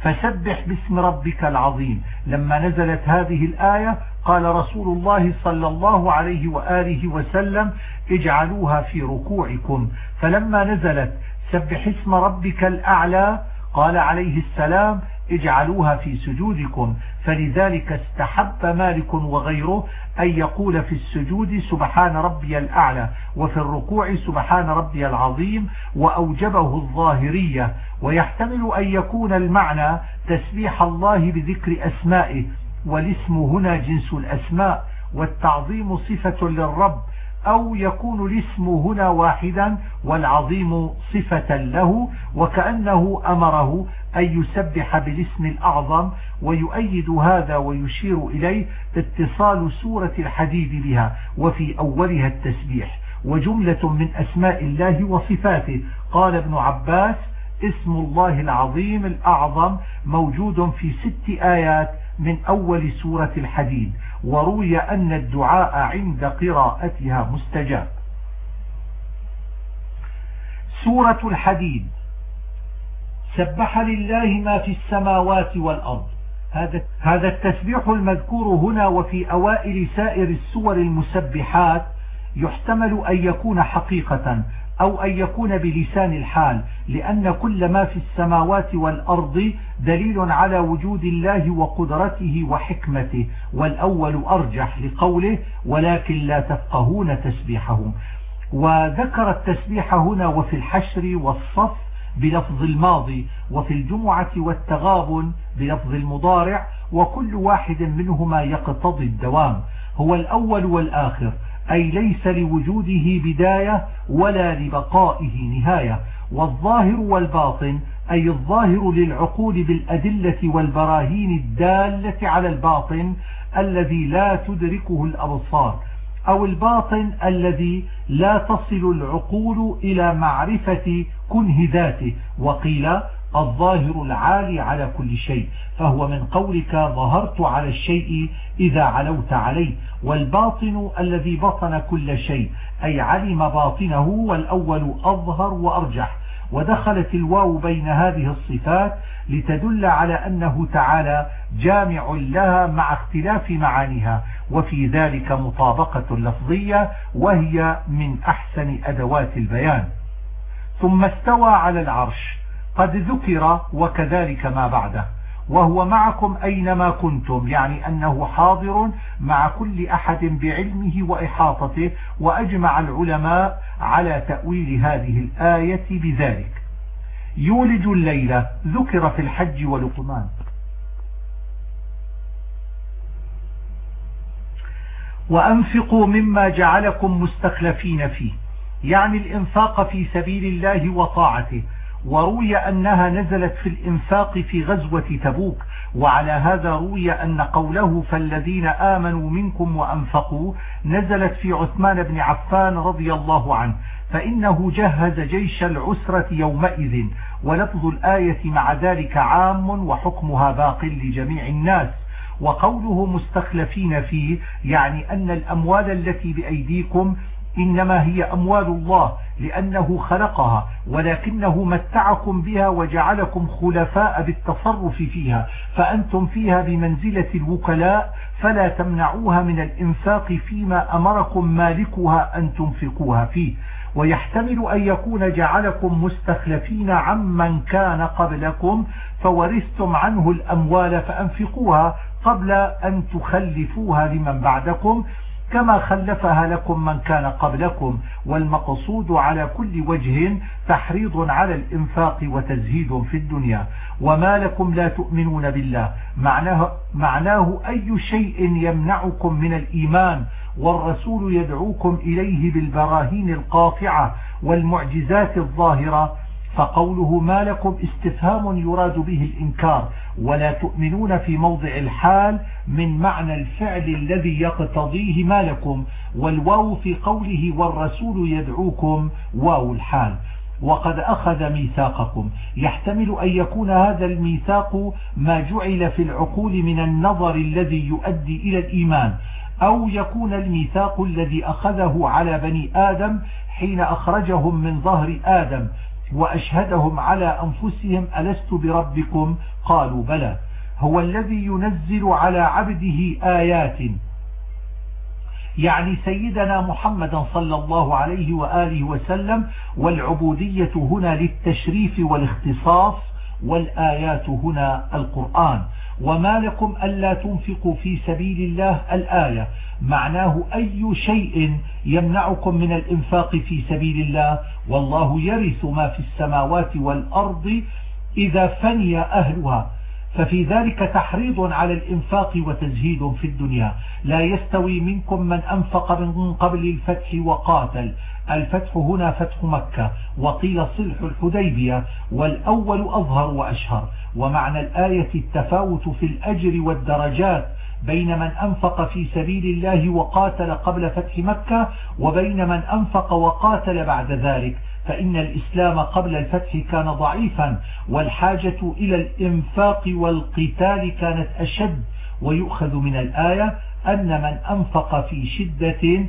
فسبح باسم ربك العظيم. لما نزلت هذه الآية قال رسول الله صلى الله عليه وآله وسلم اجعلوها في ركوعكم. فلما نزلت سبح اسم ربك الأعلى قال عليه السلام اجعلوها في سجودكم. فلذلك استحب مالك وغيره أن يقول في السجود سبحان ربي الأعلى وفي الركوع سبحان ربي العظيم وأوجبه الظاهرية. ويحتمل أن يكون المعنى تسبيح الله بذكر أسمائه. والاسم هنا جنس الأسماء والتعظيم صفة للرب أو يكون الاسم هنا واحدا والعظيم صفة له وكأنه أمره أن يسبح بالاسم الأعظم ويؤيد هذا ويشير إليه اتصال سورة الحديد بها وفي أولها التسبيح. وجملة من أسماء الله وصفاته. قال ابن عباس اسم الله العظيم الأعظم موجود في ست آيات من أول سورة الحديد وروي أن الدعاء عند قراءتها مستجاب. سورة الحديد سبح لله ما في السماوات والأرض. هذا التسبيح المذكور هنا وفي أوائل سائر السور المسبحات يحتمل أن يكون حقيقة. أو أن يكون بلسان الحال لأن كل ما في السماوات والأرض دليل على وجود الله وقدرته وحكمته والأول أرجح لقوله ولكن لا تفقهون تسبيحهم وذكر التسبيح هنا وفي الحشر والصف بلفظ الماضي وفي الجمعة والتغابن بلفظ المضارع وكل واحد منهما يقتضي الدوام. هو الأول والآخر. أي ليس لوجوده بداية ولا لبقائه نهاية. والظاهر والباطن أي الظاهر للعقول بالأدلة والبراهين الدالة على الباطن الذي لا تدركه الأبصار أو الباطن الذي لا تصل العقول إلى معرفة كنه ذاته. وقيل الظاهر العالي على كل شيء فهو من قولك ظهرت على الشيء إذا علوت عليه والباطن الذي بطن كل شيء أي علم باطنه والأول أظهر وأرجح. ودخلت الواو بين هذه الصفات لتدل على أنه تعالى جامع لها مع اختلاف معانيها وفي ذلك مطابقة لفظية وهي من أحسن أدوات البيان. ثم استوى على العرش قد ذكر وكذلك ما بعده. وهو معكم أينما كنتم يعني أنه حاضر مع كل أحد بعلمه وإحاطته وأجمع العلماء على تأويل هذه الآية بذلك. يولج الليل ذكر في الحج ولقمان. وأنفقوا مما جعلكم مستخلفين فيه يعني الإنفاق في سبيل الله وطاعته وروي أنها نزلت في الإنفاق في غزوة تبوك وعلى هذا روي أن قوله فالذين آمنوا منكم وأنفقوا نزلت في عثمان بن عفان رضي الله عنه فإنه جهز جيش العسرة يومئذ ولفظ الآية مع ذلك عام وحكمها باق لجميع الناس. وقوله مستخلفين فيه يعني أن الأموال التي بأيديكم إنما هي أموال الله لأنه خلقها ولكنه متعكم بها وجعلكم خلفاء بالتصرف فيها فأنتم فيها بمنزلة الوكلاء فلا تمنعوها من الإنفاق فيما أمركم مالكها أن تنفقوها فيه. ويحتمل أن يكون جعلكم مستخلفين عمن كان قبلكم فورثتم عنه الأموال فأنفقوها قبل أن تخلفوها لمن بعدكم كما خلفها لكم من كان قبلكم والمقصود على كل وجه تحريض على الإنفاق وتزهيد في الدنيا. وما لكم لا تؤمنون بالله. معناه, معناه أي شيء يمنعكم من الإيمان والرسول يدعوكم إليه بالبراهين القاطعة والمعجزات الظاهرة. فقوله ما لكم استفهام يراد به الإنكار ولا تؤمنون في موضع الحال من معنى الفعل الذي يقتضيه ما لكم والواو في قوله والرسول يدعوكم واو الحال. وقد أخذ ميثاقكم. يحتمل أن يكون هذا الميثاق ما جعل في العقول من النظر الذي يؤدي إلى الإيمان أو يكون الميثاق الذي أخذه على بني آدم حين أخرجهم من ظهر آدم. وأشهدهم على أنفسهم ألست بربكم؟ قالوا بلى. هو الذي ينزل على عبده آيات. يعني سيدنا محمدا صلى الله عليه وآله وسلم والعبودية هنا للتشريف والاختصاص والآيات هنا القرآن. وما لكم ألا تنفقوا في سبيل الله الآية. معناه أي شيء يمنعكم من الإنفاق في سبيل الله؟ والله يرث ما في السماوات والأرض إذا فني أهلها. ففي ذلك تحريض على الإنفاق وتزهيد في الدنيا. لا يستوي منكم من أنفق من قبل الفتح وقاتل. الفتح هنا فتح مكة وقيل صلح الحديبية والأول أظهر وأشهر. ومعنى الآية التفاوت في الأجر والدرجات بين من أنفق في سبيل الله وقاتل قبل فتح مكة وبين من أنفق وقاتل بعد ذلك. فإن الإسلام قبل الفتح كان ضعيفا والحاجة إلى الإنفاق والقتال كانت أشد. ويؤخذ من الآية أن من أنفق في شدة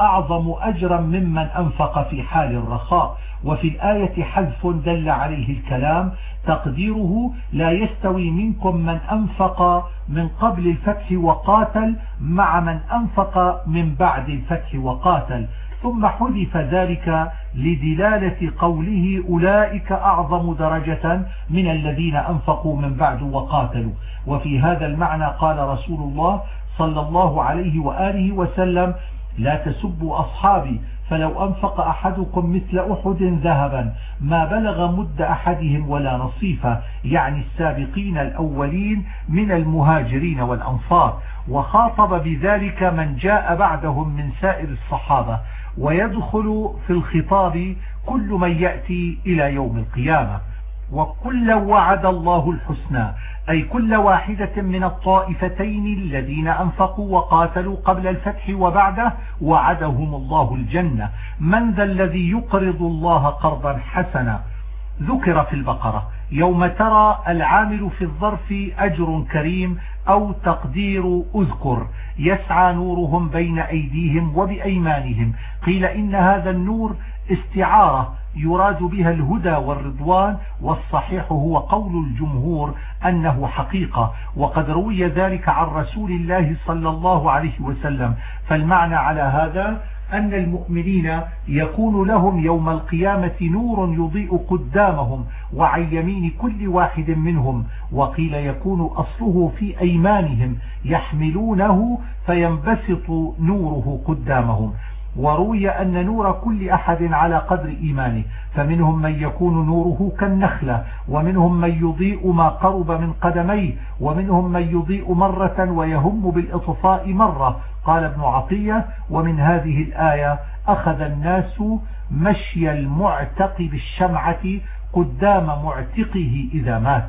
أعظم أجرا ممن أنفق في حال الرخاء. وفي الآية حذف دل عليه الكلام تقديره لا يستوي منكم من أنفق من قبل الفتح وقاتل مع من أنفق من بعد الفتح وقاتل. ثم حذف ذلك لدلالة قوله أولئك أعظم درجة من الذين أنفقوا من بعد وقاتلوا. وفي هذا المعنى قال رسول الله صلى الله عليه وآله وسلم لا تسبوا أصحابي فلو أنفق أحدكم مثل أحد ذهبا ما بلغ مد أحدهم ولا نصيفة يعني السابقين الأولين من المهاجرين والأنصار. وخاطب بذلك من جاء بعدهم من سائر الصحابة. ويدخل في الخطاب كل من يأتي إلى يوم القيامة. وكل وعد الله الحسنى أي كل واحدة من الطائفتين الذين أنفقوا وقاتلوا قبل الفتح وبعده وعدهم الله الجنة. من ذا الذي يقرض الله قرضا حسنا؟ ذكر في البقرة. يوم ترى العامل في الظرف أجر كريم أو تقدير أذكر. يسعى نورهم بين أيديهم وبأيمانهم. قيل إن هذا النور استعارة يراد بها الهدى والرضوان والصحيح هو قول الجمهور أنه حقيقة. وقد روي ذلك عن رسول الله صلى الله عليه وسلم. فالمعنى على هذا أن المؤمنين يكون لهم يوم القيامة نور يضيء قدامهم وعن يمين كل واحد منهم. وقيل يكون أصله في أيمانهم يحملونه فينبسط نوره قدامهم. وروي أن نور كل أحد على قدر إيمانه فمنهم من يكون نوره كالنخلة ومنهم من يضيء ما قرب من قدميه ومنهم من يضيء مرة ويهم بالإطفاء مرة. قال ابن عطية ومن هذه الآية أخذ الناس مشي المعتق بالشمعة قدام معتقه إذا مات.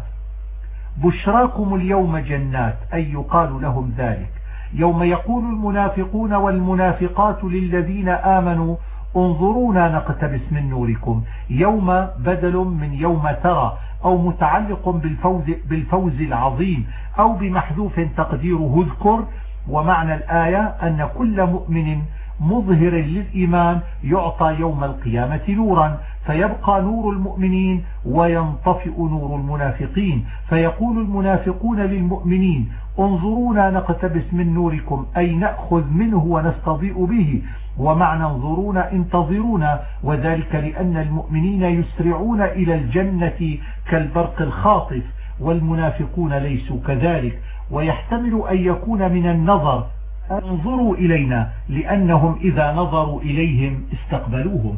بشراكم اليوم جنات أي يقال لهم ذلك. يوم يقول المنافقون والمنافقات للذين آمنوا انظرونا نقتبس من نوركم. يوم بدل من يوم ترى أو متعلق بالفوز, بالفوز العظيم أو بمحذوف تقديره اذكر. ومعنى الآية أن كل مؤمن مظهر للإيمان يعطى يوم القيامة نورا. فيبقى نور المؤمنين وينطفئ نور المنافقين. فيقول المنافقون للمؤمنين انظرونا نقتبس من نوركم أي نأخذ منه ونستضيء به. ومعنى انظرونا انتظرونا وذلك لأن المؤمنين يسرعون إلى الجنة كالبرق الخاطف والمنافقون ليسوا كذلك. ويحتمل أن يكون من النظر انظروا إلينا لأنهم إذا نظروا إليهم استقبلوهم.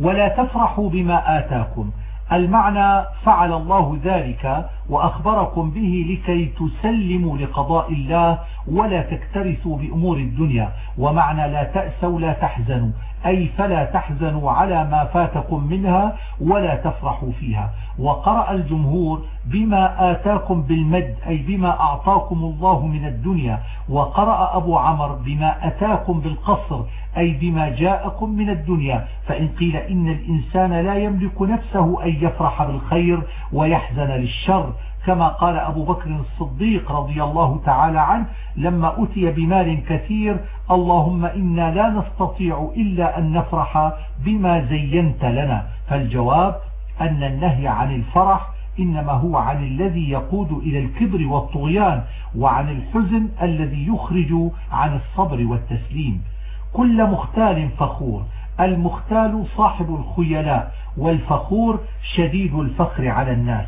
ولا تفرحوا بما آتاكم. المعنى فعل الله ذلك وأخبركم به لكي تسلموا لقضاء الله ولا تكترثوا بأمور الدنيا. ومعنى لا تأسوا لا تحزنوا أي فلا تحزنوا على ما فاتكم منها ولا تفرحوا فيها. وقرأ الجمهور بما آتاكم بالمد أي بما أعطاكم الله من الدنيا. وقرأ أبو عمر بما أتاكم بالقصر أي بما جاءكم من الدنيا. فإن قيل إن الإنسان لا يملك نفسه أن يفرح بالخير ويحزن للشر كما قال أبو بكر الصديق رضي الله تعالى عنه لما أتي بمال كثير اللهم إنا لا نستطيع إلا أن نفرح بما زينت لنا. فالجواب أن النهي عن الفرح إنما هو عن الذي يقود إلى الكبر والطغيان وعن الحزن الذي يخرج عن الصبر والتسليم. كل مختال فخور المختال صاحب الخيلاء والفخور شديد الفخر على الناس.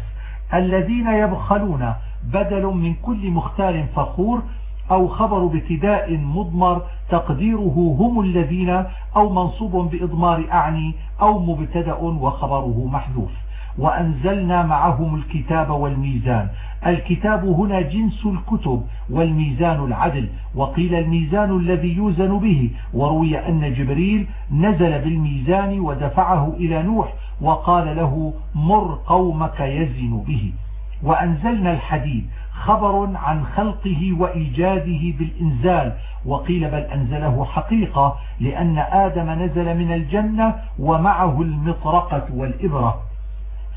الذين يبخلون بدل من كل مختال فخور أو خبر ابتداء مضمر تقديره هم الذين أو منصوب بإضمار أعني أو مبتدأ وخبره محذوف. وأنزلنا معهم الكتاب والميزان. الكتاب هنا جنس الكتب والميزان العدل. وقيل الميزان الذي يوزن به. وروي أن جبريل نزل بالميزان ودفعه إلى نوح وقال له مر قومك يزن به. وأنزلنا الحديد خبر عن خلقه وإيجاده بالإنزال. وقيل بل أنزله حقيقة لأن آدم نزل من الجنة ومعه المطرقة والإبرة.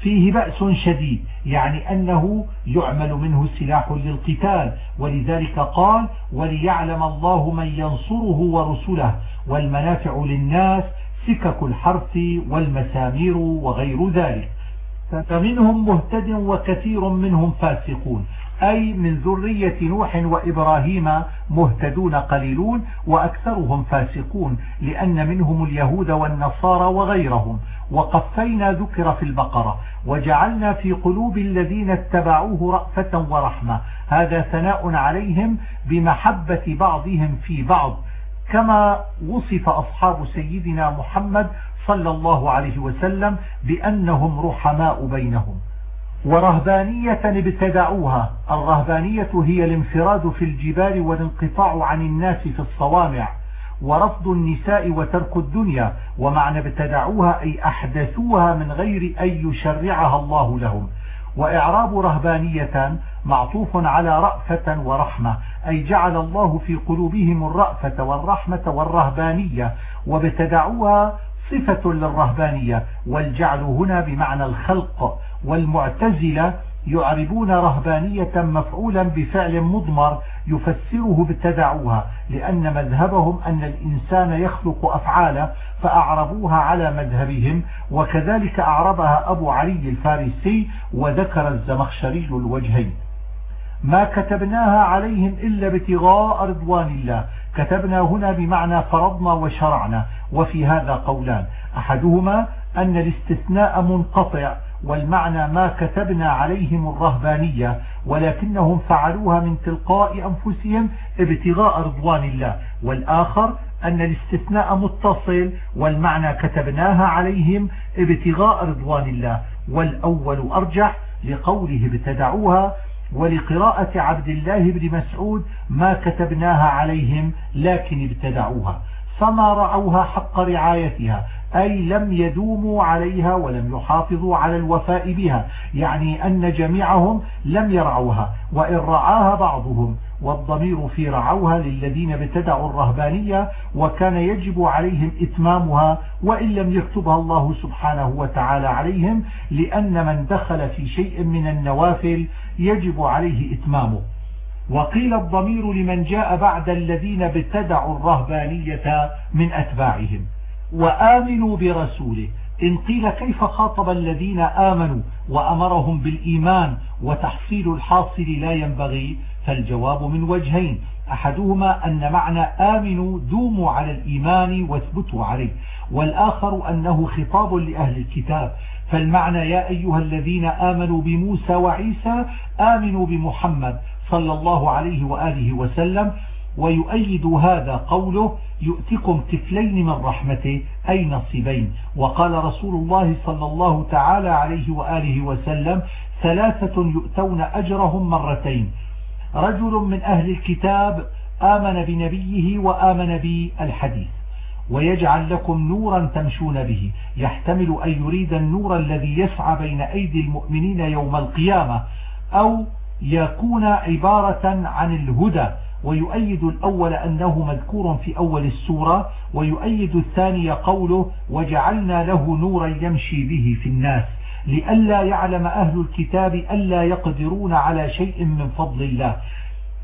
فيه بأس شديد يعني أنه يعمل منه سلاح للقتال. ولذلك قال وليعلم الله من ينصره ورسله. والمنافع للناس سكك الحرث والمسامير وغير ذلك. فمنهم مهتد وكثير منهم فاسقون. أي من ذرية نوح وإبراهيم مهتدون قليلون وأكثرهم فاسقون لأن منهم اليهود والنصارى وغيرهم. وقفينا ذكر في البقرة وجعلنا في قلوب الذين اتبعوه رأفة ورحمة. هذا ثناء عليهم بمحبة بعضهم في بعض. كما وصف أصحاب سيدنا محمد صلى الله عليه وسلم بأنهم رحماء بينهم. ورهبانية ابتدعوها. الرهبانية هي الانفراد في الجبال والانقطاع عن الناس في الصوامع. ورفض النساء وترك الدنيا. ومعنى ابتدعوها أي أحدثوها من غير أن يشرعها الله لهم. وإعراب رهبانية معطوف على رأفة ورحمة أي جعل الله في قلوبهم الرأفة والرحمة والرهبانية وابتدعوها صفة للرهبانية. والجعل هنا بمعنى الخلق والمعتزلة يعربون رهبانية مفعولا بفعل مضمر يفسره ابتدعوها لأن مذهبهم أن الإنسان يخلق أفعاله فأعربوها على مذهبهم وكذلك أعربها أبو علي الفارسي وذكر الزمخشري الوجهين. ما كتبناها عليهم إلا ابتغاء رضوان الله. كتبنا هنا بمعنى فرضنا وشرعنا وفي هذا قولان. أحدهما أن الاستثناء منقطع والمعنى ما كتبنا عليهم الرهبانية ولكنهم فعلوها من تلقاء أنفسهم ابتغاء رضوان الله. والآخر أن الاستثناء متصل والمعنى كتبناها عليهم ابتغاء رضوان الله. والأول أرجح لقوله ابتدعوها ولقراءة عبد الله بن مسعود ما كتبناها عليهم لكن ابتدعوها. فما رعوها حق رعايتها أي لم يدوموا عليها ولم يحافظوا على الوفاء بها. يعني أن جميعهم لم يرعوها وإن رعاها بعضهم والضمير في رعوها للذين ابتدعوا الرهبانية وكان يجب عليهم إتمامها وإن لم يكتبها الله سبحانه وتعالى عليهم لأن من دخل في شيء من النوافل يجب عليه إتمامه. وقيل الضمير لمن جاء بعد الذين ابتدعوا الرهبانية من أتباعهم. وآمنوا برسوله. إن قيل كيف خاطب الذين آمنوا وأمرهم بالإيمان وتحصيل الحاصل لا ينبغي فالجواب من وجهين. أحدهما أن معنى آمنوا دوموا على الإيمان واثبتوا عليه. والآخر أنه خطاب لأهل الكتاب. فالمعنى يا أيها الذين آمنوا بموسى وعيسى آمنوا بمحمد صلى الله عليه وآله وسلم. ويؤيد هذا قوله يؤتكم كفلين من رحمته أي نصيبين. وقال رسول الله صلى الله تعالى عليه وآله وسلم ثلاثة يؤتون أجرهم مرتين. رجل من أهل الكتاب آمن بنبيه وآمن بالحديث ويجعل لكم نورا تمشون به يحتمل أن يريد النور الذي يسعى بين أيدي المؤمنين يوم القيامة أو يكون عبارة عن الهدى ويؤيد الأول أنه مذكور في أول السورة ويؤيد الثاني قوله وجعلنا له نورا يمشي به في الناس. لئلا يعلم أهل الكتاب ألا يقدرون على شيء من فضل الله.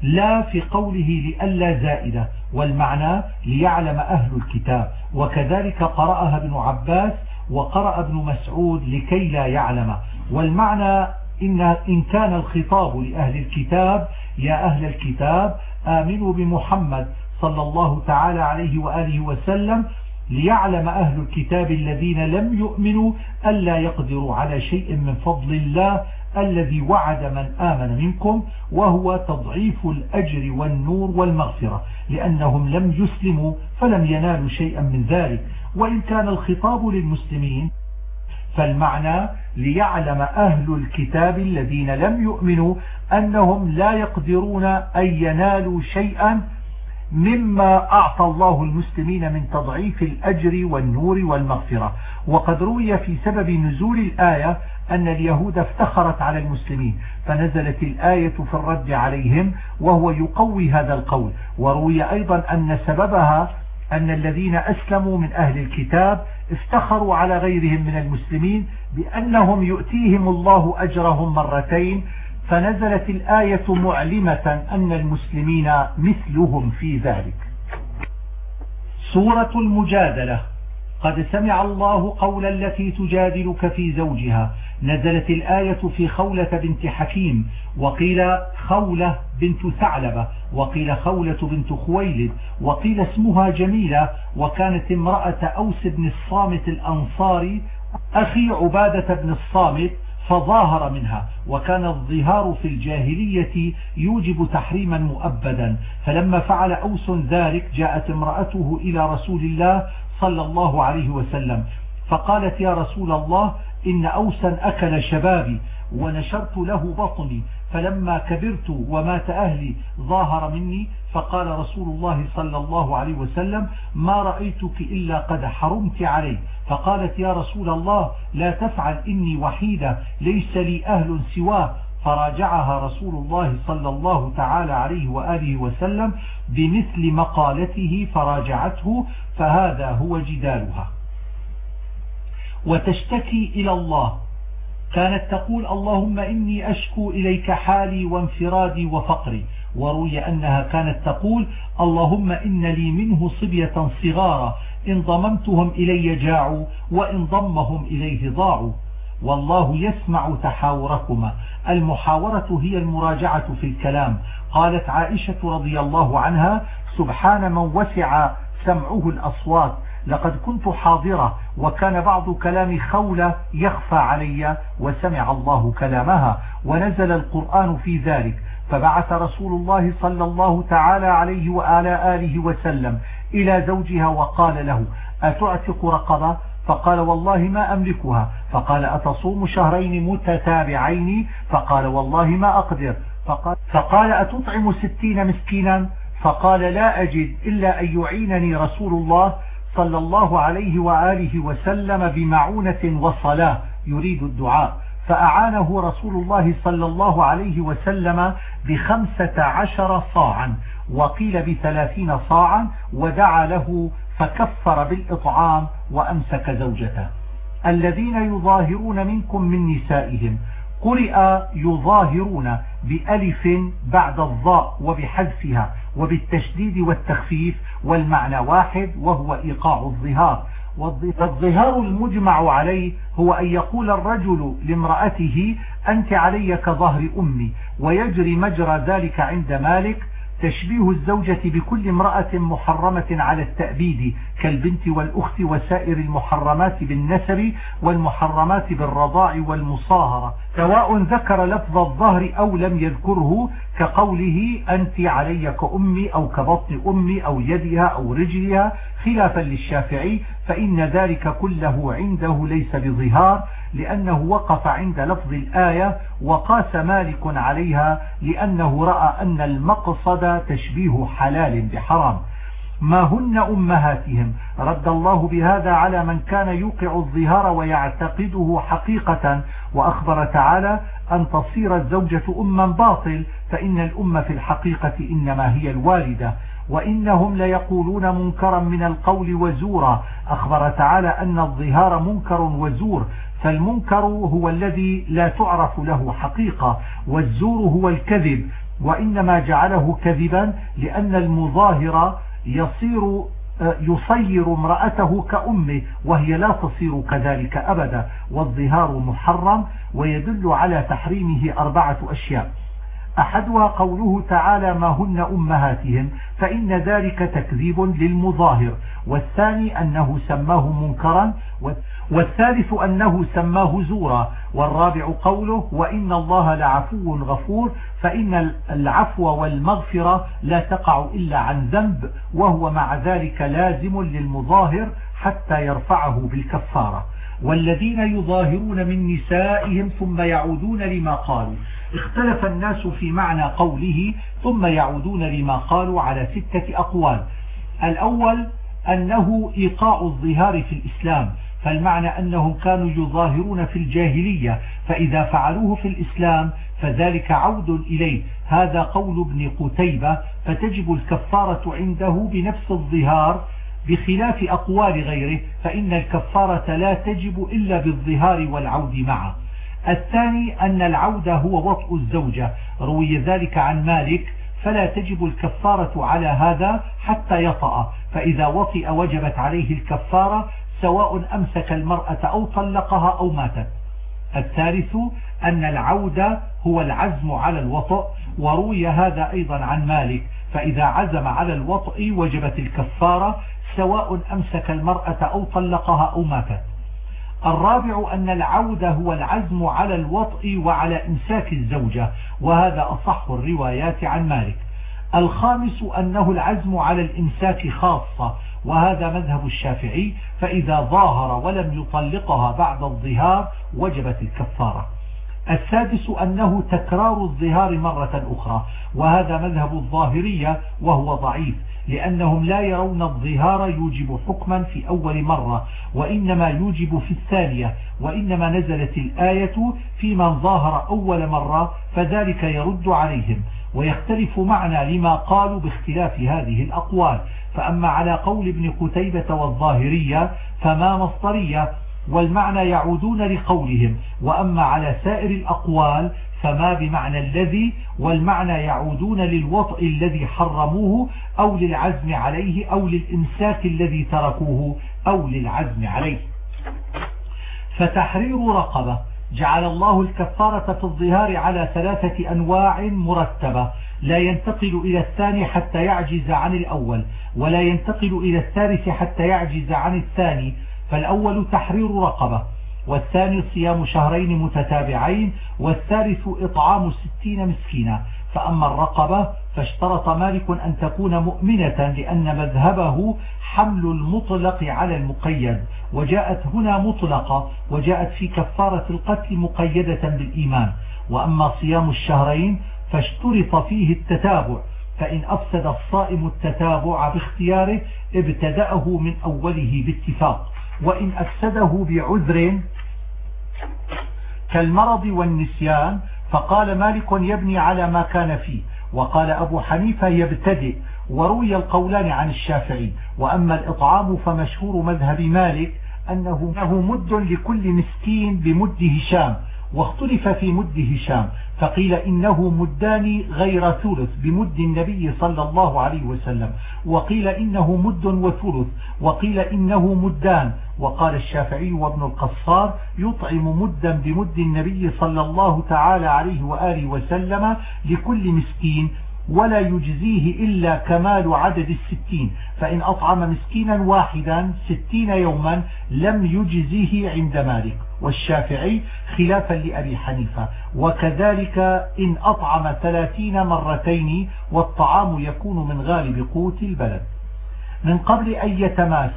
لا في قوله لئلا زائدة والمعنى ليعلم أهل الكتاب. وكذلك قرأها ابن عباس وقرأ ابن مسعود لكي لا يعلم. والمعنى إن, إن كان الخطاب لأهل الكتاب يا أهل الكتاب آمنوا بمحمد صلى الله تعالى عليه وآله وسلم ليعلم أهل الكتاب الذين لم يؤمنوا ألا يقدروا على شيء من فضل الله الذي وعد من آمن منكم وهو تضعيف الأجر والنور والمغفرة. لأنهم لم يسلموا فلم ينالوا شيئا من ذلك. وإن كان الخطاب للمسلمين فالمعنى ليعلم أهل الكتاب الذين لم يؤمنوا أنهم لا يقدرون أن ينالوا شيئا مما أعطى الله المسلمين من تضعيف الأجر والنور والمغفرة. وقد روي في سبب نزول الآية أن اليهود افتخرت على المسلمين فنزلت الآية في الرد عليهم وهو يقوي هذا القول. وروي أيضا أن سببها أن الذين أسلموا من أهل الكتاب افتخروا على غيرهم من المسلمين بأنهم يؤتيهم الله أجرهم مرتين فنزلت الآية معلمة أن المسلمين مثلهم في ذلك. سورة المجادلة. قد سمع الله قول التي تجادلك في زوجها. نزلت الآية في خولة بنت حكيم وقيل خولة بنت ثعلبة وقيل خولة بنت خويلد وقيل اسمها جميلة وكانت امرأة أوس بن الصامت الأنصاري أخي عبادة بن الصامت فظاهر منها وكان الظهار في الجاهلية يوجب تحريما مؤبدا. فلما فعل أوس ذلك جاءت امرأته إلى رسول الله صلى الله عليه وسلم فقالت يا رسول الله إن أوسا أكل شبابي ونشرت له بطني. فلما كبرت ومات أهلي ظاهر مني فقال رسول الله صلى الله عليه وسلم ما رأيتك إلا قد حرمت علي. فقالت يا رسول الله لا تفعل إني وحيدة ليس لي أهل سواه. فراجعها رسول الله صلى الله تعالى عليه وآله وسلم بمثل مقالته فراجعته فهذا هو جدالها. وتشتكي إلى الله. كانت تقول اللهم إني أشكو إليك حالي وانفرادي وفقري. وروي أنها كانت تقول اللهم إن لي منه صبية صغارة إن ضممتهم إلي جاعوا وإن ضمهم إليه ضاعوا. والله يسمع تحاوركما. المحاورة هي المراجعة في الكلام. قالت عائشة رضي الله عنها سبحان من وسع سمعه الأصوات. لقد كنت حاضرة وكان بعض كلام خولة يخفى علي وسمع الله كلامها ونزل القرآن في ذلك. فبعث رسول الله صلى الله تعالى عليه وآل آله وسلم إلى زوجها وقال له أتعتق رقبة؟ فقال والله ما أملكها. فقال أتصوم شهرين متتابعين؟ فقال والله ما أقدر. فقال, فقال أتطعم ستين مسكينا؟ فقال لا أجد إلا أن يعينني رسول الله صلى الله عليه وآله وسلم بمعونة وصلاة يريد الدعاء. فأعانه رسول الله صلى الله عليه وسلم بخمسة عشر صاعا وقيل بثلاثين صاعا ودعا له فكفر بالإطعام وأمسك زوجته. الذين يظاهرون منكم من نسائهم قرئ يظاهرون بألف بعد الضاء وبحذفها وبالتشديد والتخفيف والمعنى واحد وهو إيقاع الظهار. والظهار المجمع عليه هو أن يقول الرجل لامرأته أنت علي كظهر أمي ويجري مجرى ذلك عند مالك تشبيه الزوجة بكل امرأة محرمة على التأبيد كالبنت والأخت وسائر المحرمات بالنسب والمحرمات بالرضاع والمصاهرة سواء ذكر لفظ الظهر أو لم يذكره كقوله أنت علي كأمي أو كبطن أمي أو يدها أو رجلها خلافا للشافعي فإن ذلك كله عنده ليس بظهار لأنه وقف عند لفظ الآية وقاس مالك عليها لأنه رأى أن المقصد تشبيه حلال بحرام. ما هن أمهاتهم؟ رد الله بهذا على من كان يوقع الظهار ويعتقده حقيقة وأخبر تعالى أن تصير الزوجة أما باطل فإن الأم في الحقيقة إنما هي الوالدة. وإنهم ليقولون منكرا من القول وزورا. أخبر تعالى أن الظهار منكر وزور فالمنكر هو الذي لا تعرف له حقيقة والزور هو الكذب. وإنما جعله كذبا لأن المظاهر يصير يصير امرأته كأمه وهي لا تصير كذلك أبدا. والظهار محرم ويدل على تحريمه أربعة أشياء. أحدها قوله تعالى ما هن أمهاتهم فإن ذلك تكذيب للمظاهر. والثاني أنه سماه منكرا والثالث أنه سماه زورا. والرابع قوله وإن الله لعفو غفور فإن العفو والمغفرة لا تقع إلا عن ذنب وهو مع ذلك لازم للمظاهر حتى يرفعه بالكفارة. والذين يظاهرون من نسائهم ثم يعودون لما قالوا. اختلف الناس في معنى قوله ثم يعودون لما قالوا على ستة أقوال. الأول أنه إيقاع الظهار في الإسلام فالمعنى أنهم كانوا يظاهرون في الجاهلية فإذا فعلوه في الإسلام فذلك عود إليه. هذا قول ابن قتيبة فتجب الكفارة عنده بنفس الظهار بخلاف أقوال غيره فإن الكفارة لا تجب إلا بالظهار والعود معه. الثاني أن العود هو وطء الزوجة. روي ذلك عن مالك فلا تجب الكفارة على هذا حتى يطأ. فإذا وطئ وجبت عليه الكفارة سواء أمسك المرأة أو طلقها أو ماتت. الثالث أن العود هو العزم على الوطء وروي هذا أيضا عن مالك. فإذا عزم على الوطء وجبت الكفارة سواء أمسك المرأة أو طلقها أو ماتت. الرابع أن العودة هو العزم على الوطء وعلى إمساك الزوجة وهذا أصح الروايات عن مالك. الخامس أنه العزم على الإمساك خاصة وهذا مذهب الشافعي فإذا ظاهر ولم يطلقها بعد الظهار وجبت الكفارة. السادس أنه تكرار الظهار مرة أخرى وهذا مذهب الظاهرية وهو ضعيف. لأنهم لا يرون الظهار يوجب حكما في أول مرة وإنما يوجب في الثانية وإنما نزلت الآية في من ظاهر أول مرة فذلك يرد عليهم ويختلف معنى لما قالوا باختلاف هذه الأقوال. فأما على قول ابن قتيبة والظاهرية فما مصدرية والمعنى يعودون لقولهم. وأما على سائر الأقوال فما بمعنى الذي والمعنى يعودون للوطء الذي حرموه أو للعزم عليه أو للإمساك الذي تركوه أو للعزم عليه. فتحرير رقبة جعل الله الكفارة في الظهار على ثلاثة أنواع مرتبة. لا ينتقل إلى الثاني حتى يعجز عن الأول ولا ينتقل إلى الثالث حتى يعجز عن الثاني. فالأول تحرير رقبة والثاني صيام شهرين متتابعين والثالث إطعام ستين مسكينا. فأما الرقبة فاشترط مالك أن تكون مؤمنة لأن مذهبه حمل المطلق على المقيد. وجاءت هنا مطلقة وجاءت في كفارة القتل مقيدة بالإيمان. وأما صيام الشهرين فاشترط فيه التتابع فإن أفسد الصائم التتابع باختياره ابتدأه من أوله باتفاق. وإن أفسده بعذر كالمرض والنسيان فقال مالك يبني على ما كان فيه. وقال أبو حنيفة يبتدئ وروي القولان عن الشافعي. وأما الإطعام فمشهور مذهب مالك أنه مد لكل مسكين بمد هشام. واختلف في مد هشام فقيل إنه مدان غير ثلث بمد النبي صلى الله عليه وسلم وقيل إنه مد وثلث وقيل إنه مدان وقال الشافعي وابن القصار يطعم مدا بمد النبي صلى الله تعالى عليه وآله وسلم لكل مسكين ولا يجزيه إلا كمال عدد الستين. فإن أطعم مسكينا واحدا ستين يوما لم يجزيه عند مالك. والشافعي خلافا لأبي حنيفة. وكذلك إن أطعم ثلاثين مرتين والطعام يكون من غالب قوت البلد. من قبل أن يتماس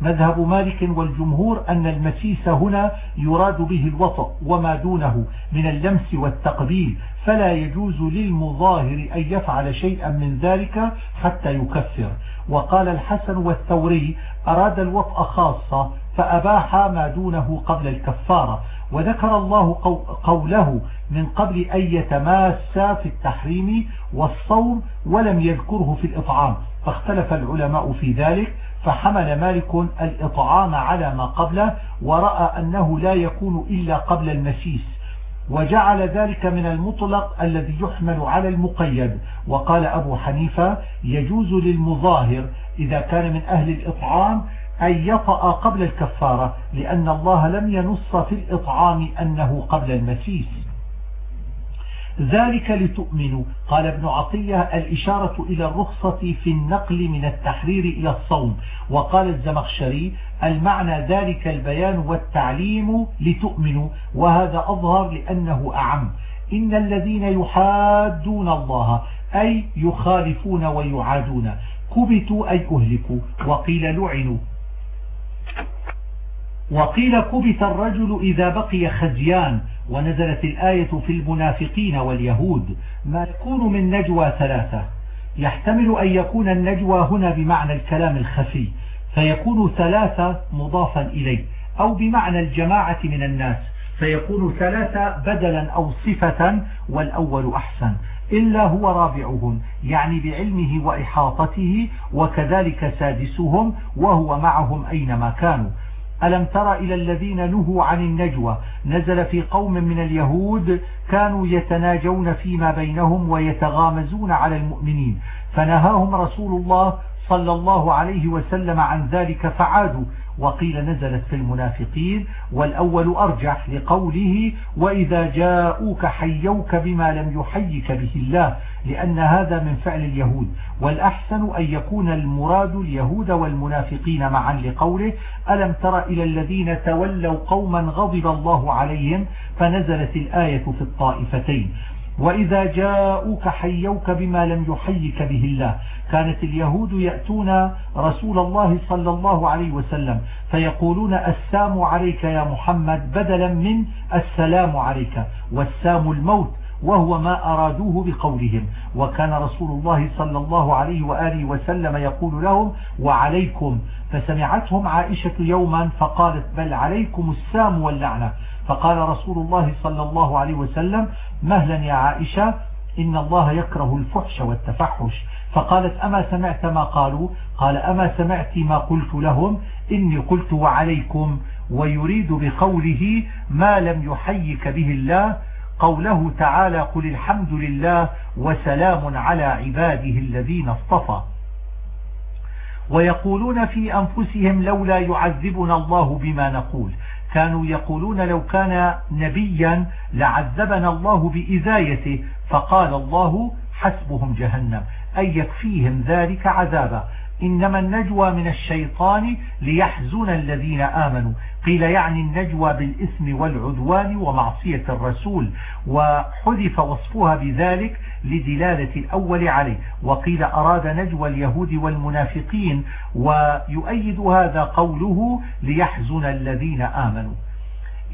مذهب مالك والجمهور أن المسيس هنا يراد به الوطأ وما دونه من اللمس والتقبيل. فلا يجوز للمظاهر أن يفعل شيئا من ذلك حتى يكفر. وقال الحسن والثوري أراد الوطأ خاصة فأباح ما دونه قبل الكفارة. وذكر الله قوله من قبل أن يتماس في التحريم والصوم ولم يذكره في الإطعام. فاختلف العلماء في ذلك فحمل مالك الإطعام على ما قبله ورأى أنه لا يكون إلا قبل المسيس وجعل ذلك من المطلق الذي يحمل على المقيد. وقال أبو حنيفة يجوز للمظاهر إذا كان من أهل الإطعام أن يطأ قبل الكفارة لأن الله لم ينص في الإطعام أنه قبل المسيس. ذلك لتؤمنوا قال ابن عطية الإشارة إلى الرخصة في النقل من التحرير إلى الصوم. وقال الزمخشري المعنى ذلك البيان والتعليم لتؤمنوا وهذا أظهر لأنه أعم. إن الذين يحادون الله أي يخالفون ويعادون كبتوا أي أهلكوا وقيل لعنوا. وقيل كبت الرجل إذا بقي خزيان ونزلت الآية في المنافقين واليهود. ما يكون من نجوى ثلاثة؟ يحتمل أن يكون النجوى هنا بمعنى الكلام الخفي. فيكون ثلاثة مضافا إليه أو بمعنى الجماعة من الناس فيكون ثلاثة بدلا أو صفة والأول أحسن إلا هو رابعهم يعني بعلمه وإحاطته وكذلك سادسهم وهو معهم أينما كانوا. ألم تر إلى الذين نهوا عن النجوى؟ نزل في قوم من اليهود كانوا يتناجون فيما بينهم ويتغامزون على المؤمنين فنهاهم رسول الله صلى الله عليه وسلم عن ذلك فعادوا. وقيل نزلت في المنافقين والأول أرجح لقوله وإذا جاءوك حيوك بما لم يحيك به الله لأن هذا من فعل اليهود. والأحسن أن يكون المراد اليهود والمنافقين معا لقوله ألم تر إلى الذين تولوا قوما غضب الله عليهم فنزلت الآية في الطائفتين. وإذا جاءوك حيوك بما لم يحيك به الله. كانت اليهود يأتون رسول الله صلى الله عليه وسلم فيقولون السام عليك يا محمد بدلا من السلام عليك والسام الموت وهو ما أرادوه بقولهم. وكان رسول الله صلى الله عليه وآله وسلم يقول لهم وعليكم. فسمعتهم عائشة يوما فقالت بل عليكم السام واللعنة. فقال رسول الله صلى الله عليه وسلم مهلا يا عائشة إن الله يكره الفحش والتفحش. فقالت أما سمعت ما قالوا؟ قال أما سمعت ما قلت لهم؟ إني قلت وعليكم ويريد بقوله ما لم يحيك به الله. قوله تعالى قل الحمد لله وسلام على عباده الذين اصطفى. ويقولون في أنفسهم لولا يعذبنا الله بما نقول. كانوا يقولون لو كان نبيا لعذبنا الله بإذايته فقال الله حسبهم جهنم أي يكفيهم ذلك عذابا. إنما النجوى من الشيطان ليحزن الذين آمنوا. قيل يعني النجوى بالإثم والعدوان ومعصية الرسول وحذف وصفها بذلك لدلالة الأول عليه. وقيل أراد نجوى اليهود والمنافقين ويؤيد هذا قوله ليحزن الذين آمنوا.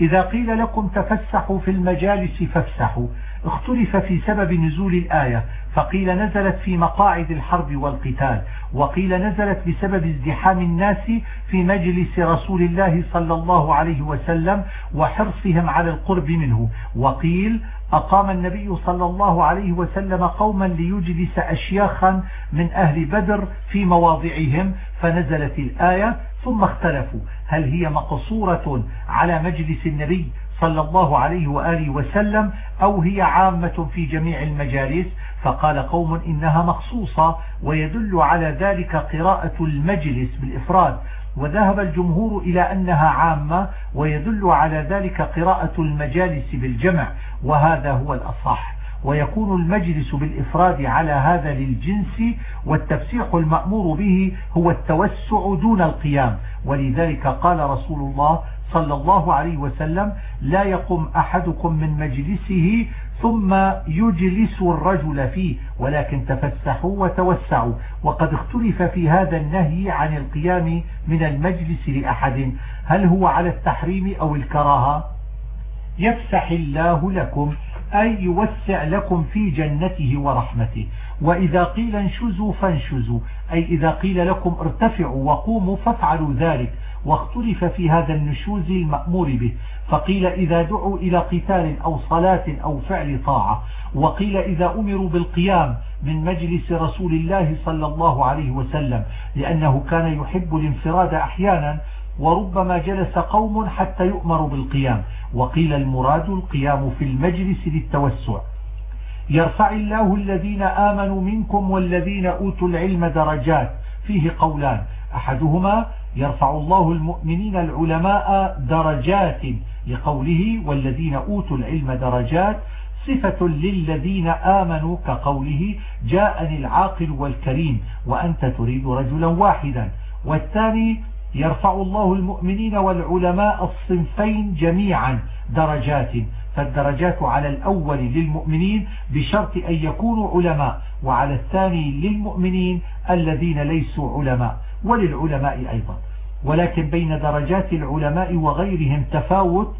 إذا قيل لكم تفسحوا في المجالس فافسحوا. اختلف في سبب نزول الآية. فقيل نزلت في مقاعد الحرب والقتال. وقيل نزلت بسبب ازدحام الناس في مجلس رسول الله صلى الله عليه وسلم وحرصهم على القرب منه. وقيل أقام النبي صلى الله عليه وسلم قوما ليجلس أشياخا من أهل بدر في مواضعهم فنزلت الآية ثم اختلفوا. هل هي مقصورة على مجلس النبي صلى الله عليه وآله وسلم أو هي عامة في جميع المجالس؟ فقال قوم إنها مخصوصة ويدل على ذلك قراءة المجلس بالإفراد. وذهب الجمهور إلى أنها عامة ويدل على ذلك قراءة المجالس بالجمع وهذا هو الأصح. ويكون المجلس بالإفراد على هذا للجنس والتفسيح المأمور به هو التوسع دون القيام. ولذلك قال رسول الله صلى الله عليه وسلم لا يقوم أحدكم من مجلسه ثم يجلس الرجل فيه ولكن تفسحوا وتوسعوا. وقد اختلف في هذا النهي عن القيام من المجلس لأحد. هل هو على التحريم أو الكراهة؟ يفسح الله لكم أي يوسع لكم في جنته ورحمته. وإذا قيل انشزوا فانشزوا أي إذا قيل لكم ارتفعوا وقوموا فافعلوا ذلك. واختلف في هذا النشوز المأمور به. فقيل إذا دعوا إلى قتال أو صلاة أو فعل طاعة وقيل إذا أمروا بالقيام من مجلس رسول الله صلى الله عليه وسلم لأنه كان يحب الانفراد أحيانا وربما جلس قوم حتى يؤمر بالقيام وقيل المراد القيام في المجلس للتوسع. يرفع الله الذين آمنوا منكم والذين أوتوا العلم درجات فيه قولان أحدهما يرفع الله المؤمنين العلماء درجات لقوله والذين أوتوا العلم درجات صفة للذين آمنوا كقوله جاءني العاقل والكريم وأنت تريد رجلا واحدا والثاني يرفع الله المؤمنين والعلماء الصنفين جميعا درجات فالدرجات على الأول للمؤمنين بشرط أن يكونوا علماء وعلى الثاني للمؤمنين الذين ليسوا علماء وللعلماء أيضا ولكن بين درجات العلماء وغيرهم تفاوت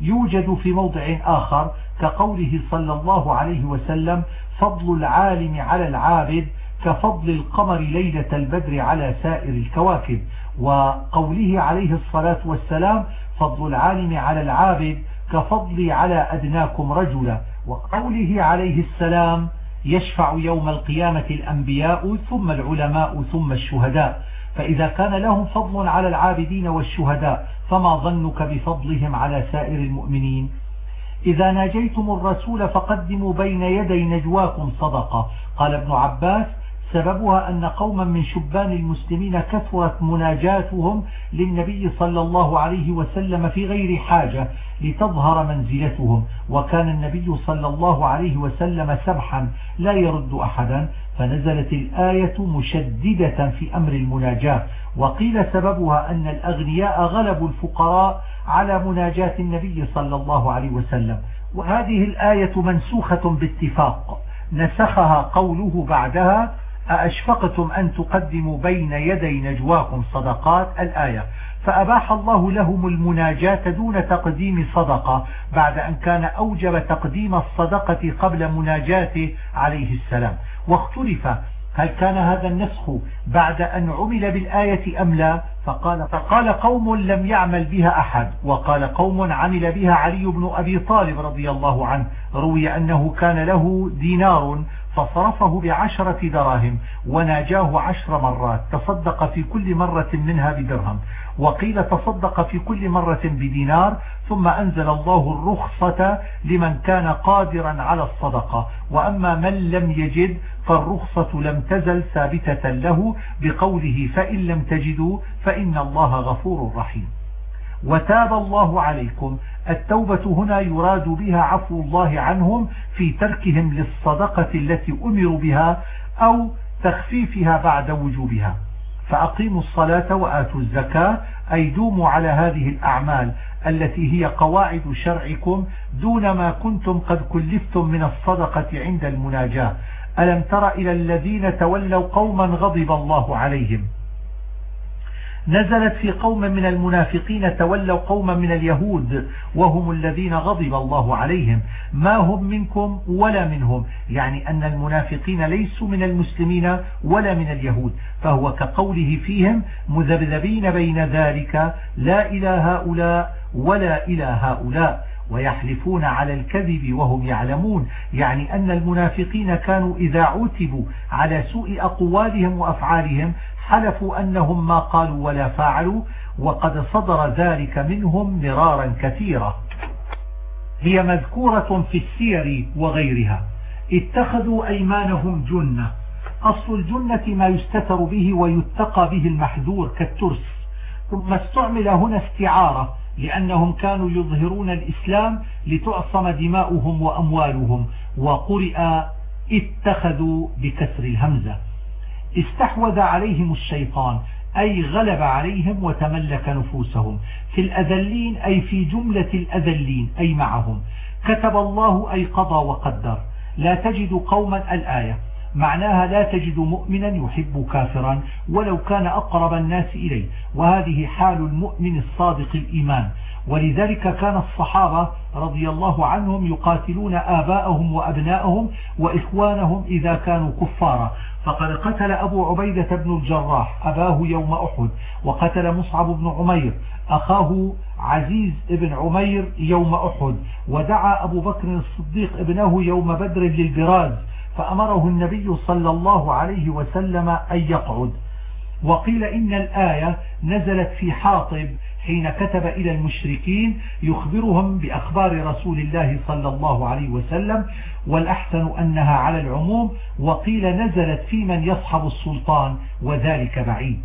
يوجد في موضع آخر كقوله صلى الله عليه وسلم فضل العالم على العابد كفضل القمر ليلة البدر على سائر الكواكب وقوله عليه الصلاة والسلام فضل العالم على العابد كفضلي على أدناكم رجلا وقوله عليه السلام يشفع يوم القيامة الأنبياء ثم العلماء ثم الشهداء فإذا كان لهم فضل على العابدين والشهداء فما ظنك بفضلهم على سائر المؤمنين؟ إذا ناجيتم الرسول فقدموا بين يدي نجواكم صدقة. قال ابن عباس سببها أن قوما من شبان المسلمين كثرت مناجاتهم للنبي صلى الله عليه وسلم في غير حاجة لتظهر منزلتهم. وكان النبي صلى الله عليه وسلم سبحا لا يرد أحدا فنزلت الآية مشددة في أمر المناجاة. وقيل سببها أن الأغنياء غلبوا الفقراء على مناجاة النبي صلى الله عليه وسلم. وهذه الآية منسوخة باتفاق. نسخها قوله بعدها أأشفقتم أن تقدموا بين يدي نجواكم صدقات الآية. فأباح الله لهم المناجاة دون تقديم صدقة بعد أن كان أوجب تقديم الصدقة قبل مناجاته عليه السلام. واختلف هل كان هذا النسخ بعد أن عمل بالآية أم لا؟ فقال, فقال قوم لم يعمل بها أحد وقال قوم عمل بها علي بن أبي طالب رضي الله عنه روي أنه كان له دينار فصرفه بعشرة دراهم وناجاه عشر مرات تصدق في كل مرة منها بدرهم. وقيل تصدق في كل مرة بدينار ثم أنزل الله الرخصة لمن كان قادرا على الصدقة. وأما من لم يجد فالرخصة لم تزل ثابتة له بقوله فإن لم تجدوا فإن الله غفور رحيم. وتاب الله عليكم. التوبة هنا يراد بها عفو الله عنهم في تركهم للصدقة التي أمروا بها أو تخفيفها بعد وجوبها. فأقيموا الصلاة وآتوا الزكاة أي دوموا على هذه الأعمال التي هي قواعد شرعكم دون ما كنتم قد كلفتم من الصدقة عند المناجاة. ألم تر إلى الذين تولوا قوما غضب الله عليهم؟ نزلت في قوم من المنافقين تولوا قوما من اليهود وهم الذين غضب الله عليهم. ما هم منكم ولا منهم؟ يعني أن المنافقين ليسوا من المسلمين ولا من اليهود. فهو كقوله فيهم مذبذبين بين ذلك لا إلى هؤلاء ولا إلى هؤلاء ويحلفون على الكذب وهم يعلمون. يعني أن المنافقين كانوا إذا عتبوا على سوء أقوالهم وأفعالهم حلفوا أنهم ما قالوا ولا فعلوا وقد صدر ذلك منهم مرارا كثيرا هي مذكورة في السير وغيرها. اتخذوا أيمانهم جنة. أصل الجنة ما يستتر به ويتقى به المحذور كالترس. ثم استعمل هنا استعارة لأنهم كانوا يظهرون الإسلام لتعصم دماؤهم وأموالهم وقرئ اتخذوا بكسر الهمزة. استحوذ عليهم الشيطان أي غلب عليهم وتملك نفوسهم. في الأذلين أي في جملة الأذلين أي معهم. كتب الله أي قضى وقدر. لا تجد قوما الآية. معناها لا تجد مؤمنا يحب كافرا ولو كان أقرب الناس إليه وهذه حال المؤمن الصادق الإيمان. ولذلك كان الصحابة رضي الله عنهم يقاتلون آباءهم وأبناءهم وإخوانهم إذا كانوا كفارا. فقد قتل أبو عبيدة بن الجراح أباه يوم أحد وقتل مصعب بن عمير أخاه عزيز بن عمير يوم أحد ودعا أبو بكر الصديق ابنه يوم بدر للبراز فأمره النبي صلى الله عليه وسلم أن يقعد. وقيل إن الآية نزلت في حاطب حين كتب إلى المشركين يخبرهم بأخبار رسول الله صلى الله عليه وسلم والأحسن أنها على العموم وقيل نزلت في من يصحب السلطان وذلك بعيد.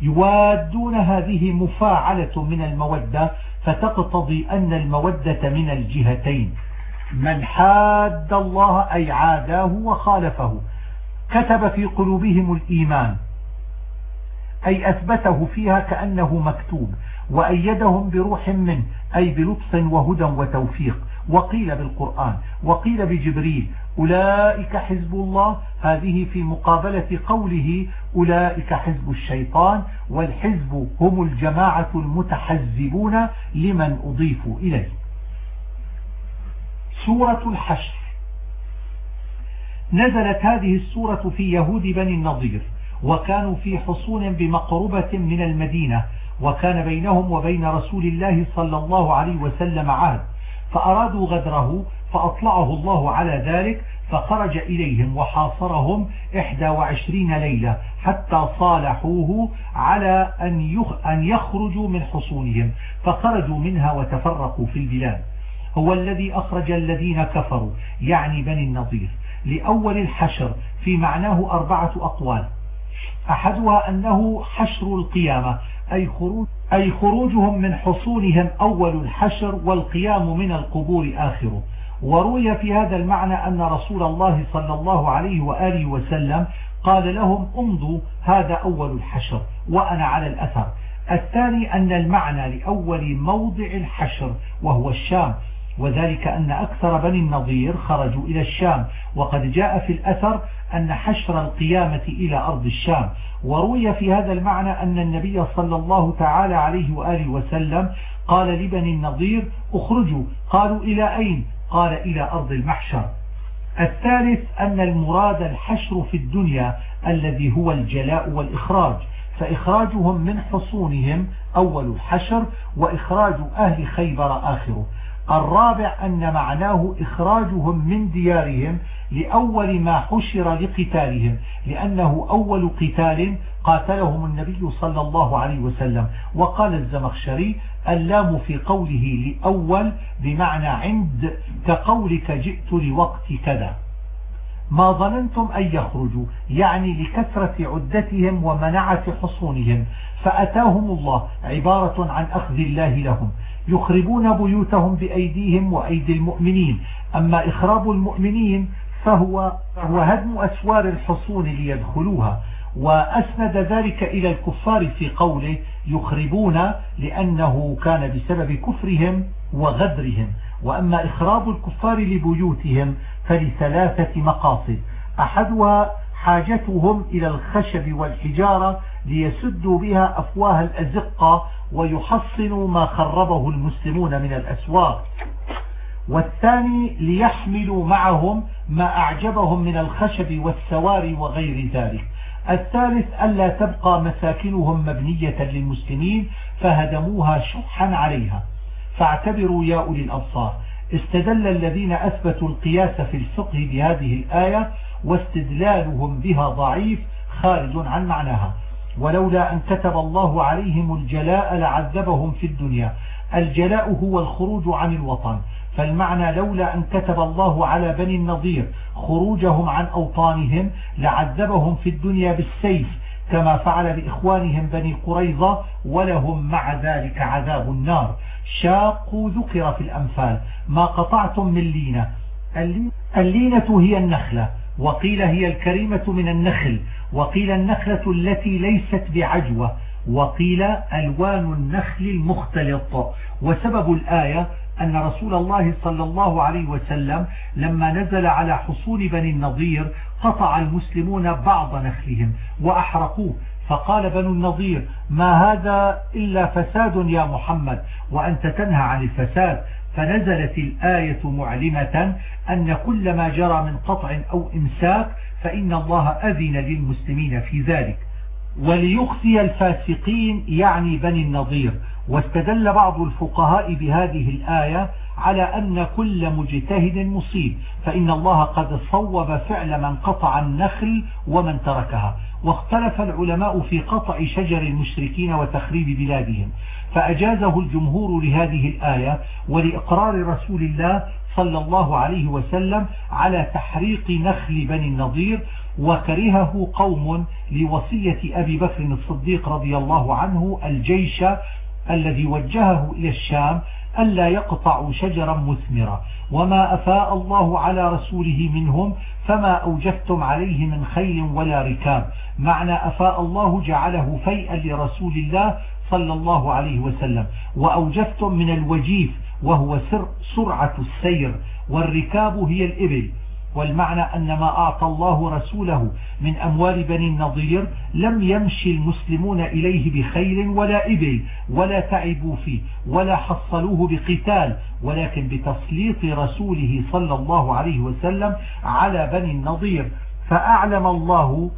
يوادون هذه مفاعلة من المودة فتقتضي أن المودة من الجهتين. من حاد الله أي عاداه وخالفه كتب في قلوبهم الإيمان أي أثبته فيها كأنه مكتوب وأيدهم بروح منه أي بلطف وهدى وتوفيق وقيل بالقرآن وقيل بجبريل أولئك حزب الله هذه في مقابلة قوله أولئك حزب الشيطان والحزب هم الجماعة المتحزبون لمن أضيفوا إليه. سورة الحشر. نزلت هذه السورة في يهود بني النضير وكانوا في حصون بمقربة من المدينة وكان بينهم وبين رسول الله صلى الله عليه وسلم عهد. فأرادوا غدره فأطلعه الله على ذلك فخرج إليهم وحاصرهم إحدى وعشرين ليلة حتى صالحوه على أن يخرجوا من حصونهم. فخرجوا منها وتفرقوا في البلاد. هو الذي أخرج الذين كفروا يعني بني النظير لأول الحشر في معناه أربعة أقوال. أحدها أنه حشر القيامة أي, خروج أي خروجهم من حصولهم أول الحشر والقيام من القبور آخره. وروي في هذا المعنى أن رسول الله صلى الله عليه وآله وسلم قال لهم امضوا هذا أول الحشر وأنا على الأثر. الثاني أن المعنى لأول موضع الحشر وهو الشام وذلك أن أكثر بني النضير خرجوا إلى الشام وقد جاء في الأثر أن حشر القيامة إلى أرض الشام. وروي في هذا المعنى أن النبي صلى الله تعالى عليه وآله وسلم قال لبني النضير اخرجوا. قالوا إلى أين؟ قال إلى أرض المحشر. الثالث أن المراد الحشر في الدنيا الذي هو الجلاء والإخراج فإخراجهم من حصونهم أول الحشر وإخراج أهل خيبر آخره. الرابع أن معناه إخراجهم من ديارهم لأول ما حشر لقتالهم لأنه أول قتال قاتلهم النبي صلى الله عليه وسلم. وقال الزمخشري اللام في قوله لأول بمعنى عند كقولك جئت لوقت كذا. ما ظننتم أن يخرجوا يعني لكثرة عدتهم ومنعة حصونهم فأتاهم الله عبارة عن أخذ الله لهم. يخربون بيوتهم بأيديهم وأيدي المؤمنين. أما إخراب المؤمنين فهو, هو هدم أسوار الحصون ليدخلوها. وأسند ذلك إلى الكفار في قوله يخربون لأنه كان بسبب كفرهم وغدرهم. وأما إخراب الكفار لبيوتهم فلثلاثة مقاصد. أحدها حاجتهم إلى الخشب والحجارة ليسدوا بها أفواه الأزقة ويحصنوا ما خربه المسلمون من الأسواق. والثاني ليحملوا معهم ما أعجبهم من الخشب والسوار وغير ذلك. الثالث ألا تبقى مساكنهم مبنية للمسلمين فهدموها شحا عليها. فاعتبروا يا أولي الأبصار. استدل الذين أثبتوا القياس في الفقه بهذه الآية واستدلالهم بها ضعيف خارج عن معناها. ولولا أن كتب الله عليهم الجلاء لعذبهم في الدنيا. الجلاء هو الخروج عن الوطن. فالمعنى لولا أن كتب الله على بني النضير خروجهم عن أوطانهم لعذبهم في الدنيا بالسيف كما فعل بإخوانهم بني قريظة ولهم مع ذلك عذاب النار. شاقوا ذكر في الأنفال. ما قطعتم من لينة. اللينة هي النخلة وقيل هي الكريمة من النخل. وقيل النخلة التي ليست بعجوة وقيل ألوان النخل المختلط. وسبب الآية أن رسول الله صلى الله عليه وسلم لما نزل على حصول بني النضير قطع المسلمون بعض نخلهم وأحرقوه. فقال بنو النضير ما هذا إلا فساد يا محمد وأنت تنهى عن الفساد. فنزلت الآية معلمة أن كل ما جرى من قطع أو إمساك فإن الله أذن للمسلمين في ذلك وليخزي الفاسقين يعني بني النضير واستدل بعض الفقهاء بهذه الآية على أن كل مجتهد مصيب فإن الله قد صوب فعل من قطع النخل ومن تركها. واختلف العلماء في قطع شجر المشركين وتخريب بلادهم. فأجازه الجمهور لهذه الآية ولإقرار رسول الله صلى الله عليه وسلم على تحريق نخل بني النضير وكرهه قوم لوصية أبي بكر الصديق رضي الله عنه الجيش الذي وجهه إلى الشام ألا يقطعوا شجرا مثمرا وما أفاء الله على رسوله منهم فما أوجفتم عليه من خيل ولا ركاب معنى أفاء الله جعله فيئا لرسول الله صلى الله عليه وسلم وأوجفتم من الوجيف وهو سرعة السير والركاب هي الإبل. والمعنى أن ما أعطى الله رسوله من أموال بني النضير لم يمشي المسلمون إليه بخيل ولا إبل ولا تعبوا فيه ولا حصلوه بقتال ولكن بتسليط رسوله صلى الله عليه وسلم على بني النضير. فأعلم الله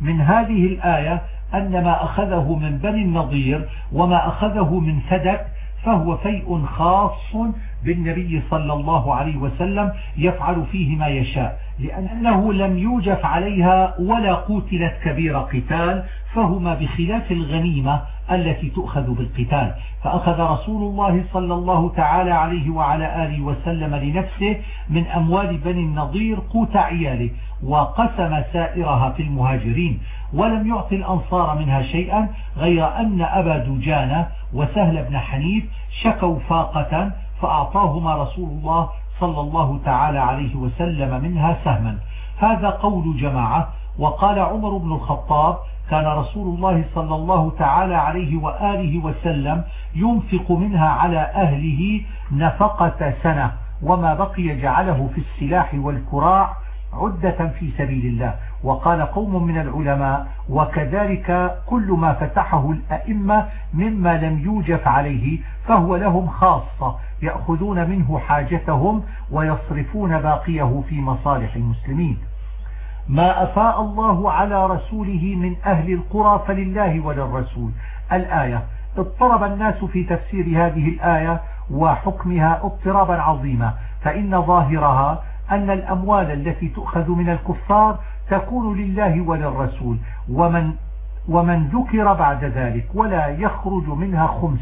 من هذه الآية أن ما أخذه من بني النضير وما أخذه من فدك فهو فيء خاص بالنبي صلى الله عليه وسلم يفعل فيه ما يشاء. لأنه لم يوجف عليها ولا قتلت كبير قتال فهما بخلاف الغنيمة التي تؤخذ بالقتال. فأخذ رسول الله صلى الله تعالى عليه وعلى آله وسلم لنفسه من أموال بني النضير قوت عياله وقسم سائرها في المهاجرين ولم يعطي الأنصار منها شيئا غير أن أبا دجانة وسهل بن حنيف شكوا فاقة فأعطاهما رسول الله صلى الله تعالى عليه وسلم منها سهما. هذا قول جماعة. وقال عمر بن الخطاب كان رسول الله صلى الله تعالى عليه وآله وسلم ينفق منها على أهله نفقة سنة وما بقي جعله في السلاح والكراع عدة في سبيل الله. وقال قوم من العلماء وكذلك كل ما فتحه الأئمة مما لم يوجف عليه فهو لهم خاصة يأخذون منه حاجتهم ويصرفون باقيه في مصالح المسلمين. ما أفاء الله على رسوله من أهل القرى فلله وللرسول. الآية اضطرب الناس في تفسير هذه الآية وحكمها اضطرابا عظيما فإن ظاهرها أن الأموال التي تؤخذ من الكفار تكون لله وللرسول ومن, ومن ذكر بعد ذلك ولا يخرج منها خمس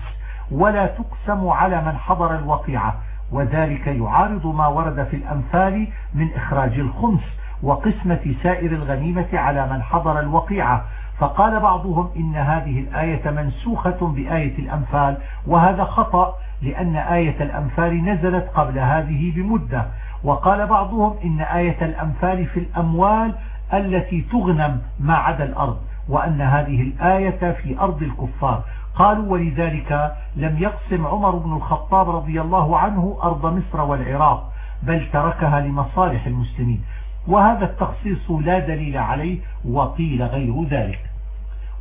ولا تقسم على من حضر الوقيعة وذلك يعارض ما ورد في الأنفال من إخراج الخمس وقسمة سائر الغنيمة على من حضر الوقيعة. فقال بعضهم إن هذه الآية منسوخة بآية الأنفال وهذا خطأ لأن آية الأنفال نزلت قبل هذه بمدة. وقال بعضهم إن آية الأنفال في الأموال التي تغنم ما عدا الأرض وأن هذه الآية في أرض الكفار. قالوا ولذلك لم يقسم عمر بن الخطاب رضي الله عنه أرض مصر والعراق بل تركها لمصالح المسلمين. وهذا التخصيص لا دليل عليه وقيل غير ذلك.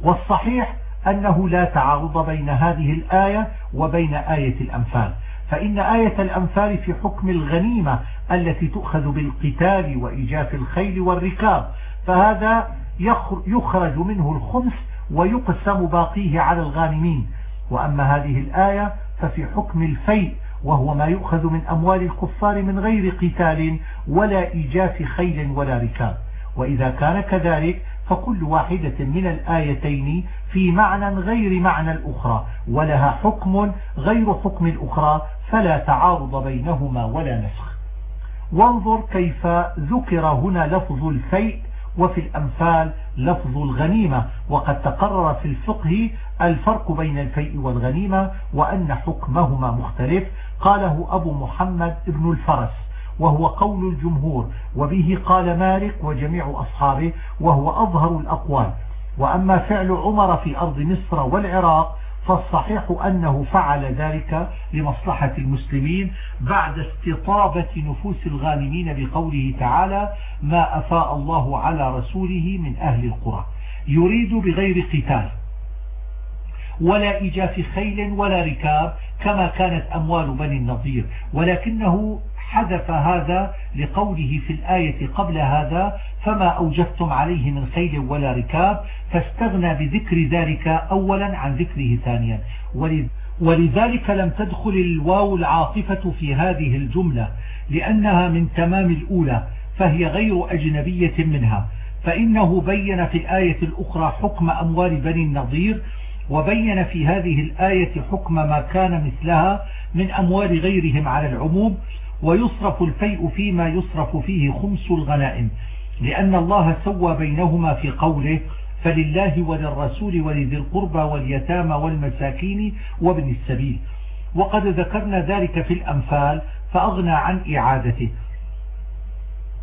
والصحيح أنه لا تعارض بين هذه الآية وبين آية الأنفال. فإن آية الأنفال في حكم الغنيمة التي تؤخذ بالقتال وإيجاف الخيل والركاب فهذا يخرج منه الخمس ويقسم باقيه على الغانمين. وأما هذه الآية ففي حكم الفيء وهو ما يؤخذ من أموال الكفار من غير قتال ولا إيجاف خيل ولا ركاب. وإذا كان كذلك فكل واحدة من الآيتين في معنى غير معنى الأخرى ولها حكم غير حكم الأخرى فلا تعارض بينهما ولا نسخ. وانظر كيف ذكر هنا لفظ الفيء وفي الأمثال لفظ الغنيمة وقد تقرر في الفقه الفرق بين الفيء والغنيمة وأن حكمهما مختلف. قاله أبو محمد ابن الفرس وهو قول الجمهور وبه قال مالك وجميع أصحابه وهو أظهر الأقوال. وأما فعل عمر في أرض مصر والعراق فالصحيح أنه فعل ذلك لمصلحة المسلمين بعد استطابة نفوس الغانمين بقوله تعالى ما أفاء الله على رسوله من أهل القرى. يريد بغير قتال ولا إيجاف خيل ولا ركاب كما كانت أموال بني النضير ولكنه حذف هذا لقوله في الآية قبل هذا فما أوجفتم عليه من خيل ولا ركاب فاستغنى بذكر ذلك أولا عن ذكره ثانيا. ولذلك لم تدخل الواو العاطفة في هذه الجملة لأنها من تمام الأولى فهي غير أجنبية منها. فإنه بين في الآية الأخرى حكم أموال بني النضير وبين في هذه الآية حكم ما كان مثلها من أموال غيرهم على العموم ويصرف الفيء فيما يصرف فيه خمس الغنائم. لأن الله سوى بينهما في قوله فلله وللرسول ولذي القربى واليتامى والمساكين وابن السبيل. وقد ذكرنا ذلك في الأنفال فأغنى عن إعادته.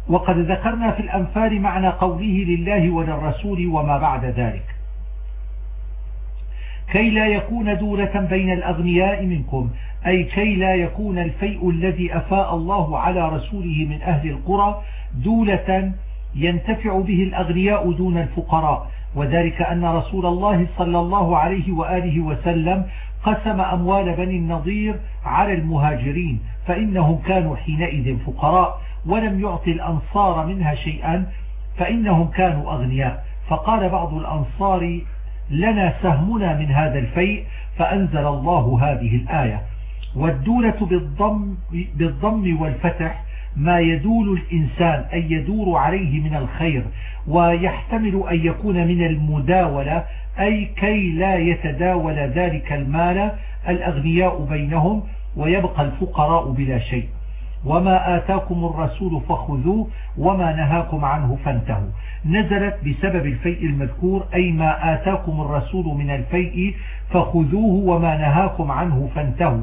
وقد ذكرنا في الأنفال معنى قوله لله وللرسول وما بعد ذلك. كي لا يكون دولة بين الأغنياء منكم. أي كي لا يكون الفيء الذي أفاء الله على رسوله من أهل القرى دولة ينتفع به الأغنياء دون الفقراء. وذلك أن رسول الله صلى الله عليه وآله وسلم قسم أموال بني النضير على المهاجرين فإنهم كانوا حينئذ فقراء ولم يعطي الأنصار منها شيئا فإنهم كانوا أغنياء. فقال بعض الأنصار لنا سهمنا من هذا الفيء فأنزل الله هذه الآية. والدولة بالضم, بالضم والفتح ما يدول الإنسان أي يدور عليه من الخير ويحتمل أن يكون من المداولة أي كي لا يتداول ذلك المال الأغنياء بينهم ويبقى الفقراء بلا شيء. وما آتاكم الرسول فخذوه وما نهاكم عنه فانتهوا. نزلت بسبب الفيء المذكور أي ما آتاكم الرسول من الفيء فخذوه وما نهاكم عنه فانتهوا.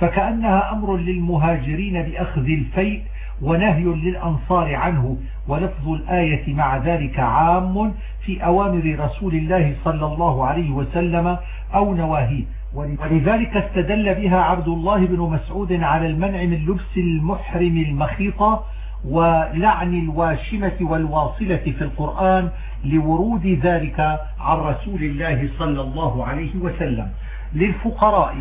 فكأنها أمر للمهاجرين بأخذ الفيء ونهي للأنصار عنه ولفظ الآية مع ذلك عام في أوامر رسول الله صلى الله عليه وسلم أو نواهيه. ولذلك استدل بها عبد الله بن مسعود على المنع من لبس المحرم المخيطة ولعن الواشمة والواصلة في القرآن لورود ذلك عن رسول الله صلى الله عليه وسلم. للفقراء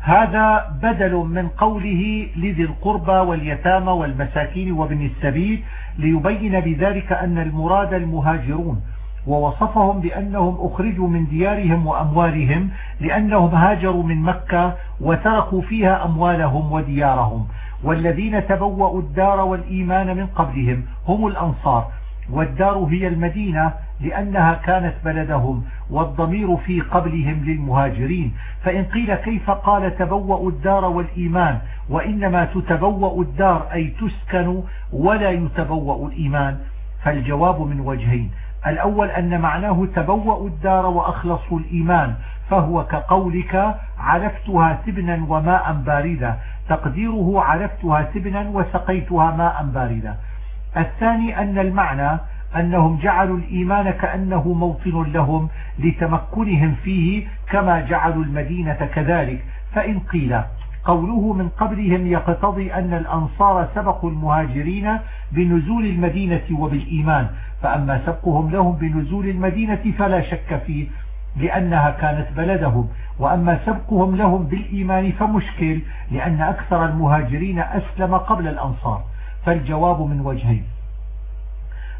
هذا بدل من قوله لذي القربى واليتامى والمساكين وابن السبيل ليبين بذلك أن المراد المهاجرون ووصفهم بأنهم أخرجوا من ديارهم وأموالهم لأنهم هاجروا من مكة وتركوا فيها أموالهم وديارهم والذين تبوأوا الدار والإيمان من قبلهم هم الأنصار. والدار هي المدينة لأنها كانت بلدهم والضمير في قبلهم للمهاجرين. فإن قيل كيف قال تبوأوا الدار والإيمان وإنما تتبوأ الدار أي تسكن ولا يتبوأ الإيمان. فالجواب من وجهين. الأول أن معناه تبوأوا الدار وأخلصوا الإيمان فهو كقولك علفتها سبنا وماء باردا. تقديره علفتها سبنا وسقيتها ماء باردا. الثاني أن المعنى أنهم جعلوا الإيمان كأنه موطن لهم لتمكنهم فيه كما جعلوا المدينة كذلك. فإن قيل قوله من قبلهم يقتضي أن الأنصار سبقوا المهاجرين بنزول المدينة وبالإيمان. فأما سبقهم لهم بنزول المدينة فلا شك فيه لأنها كانت بلدهم. وأما سبقهم لهم بالإيمان فمشكل لأن أكثر المهاجرين أسلم قبل الأنصار. فالجواب من وجهين.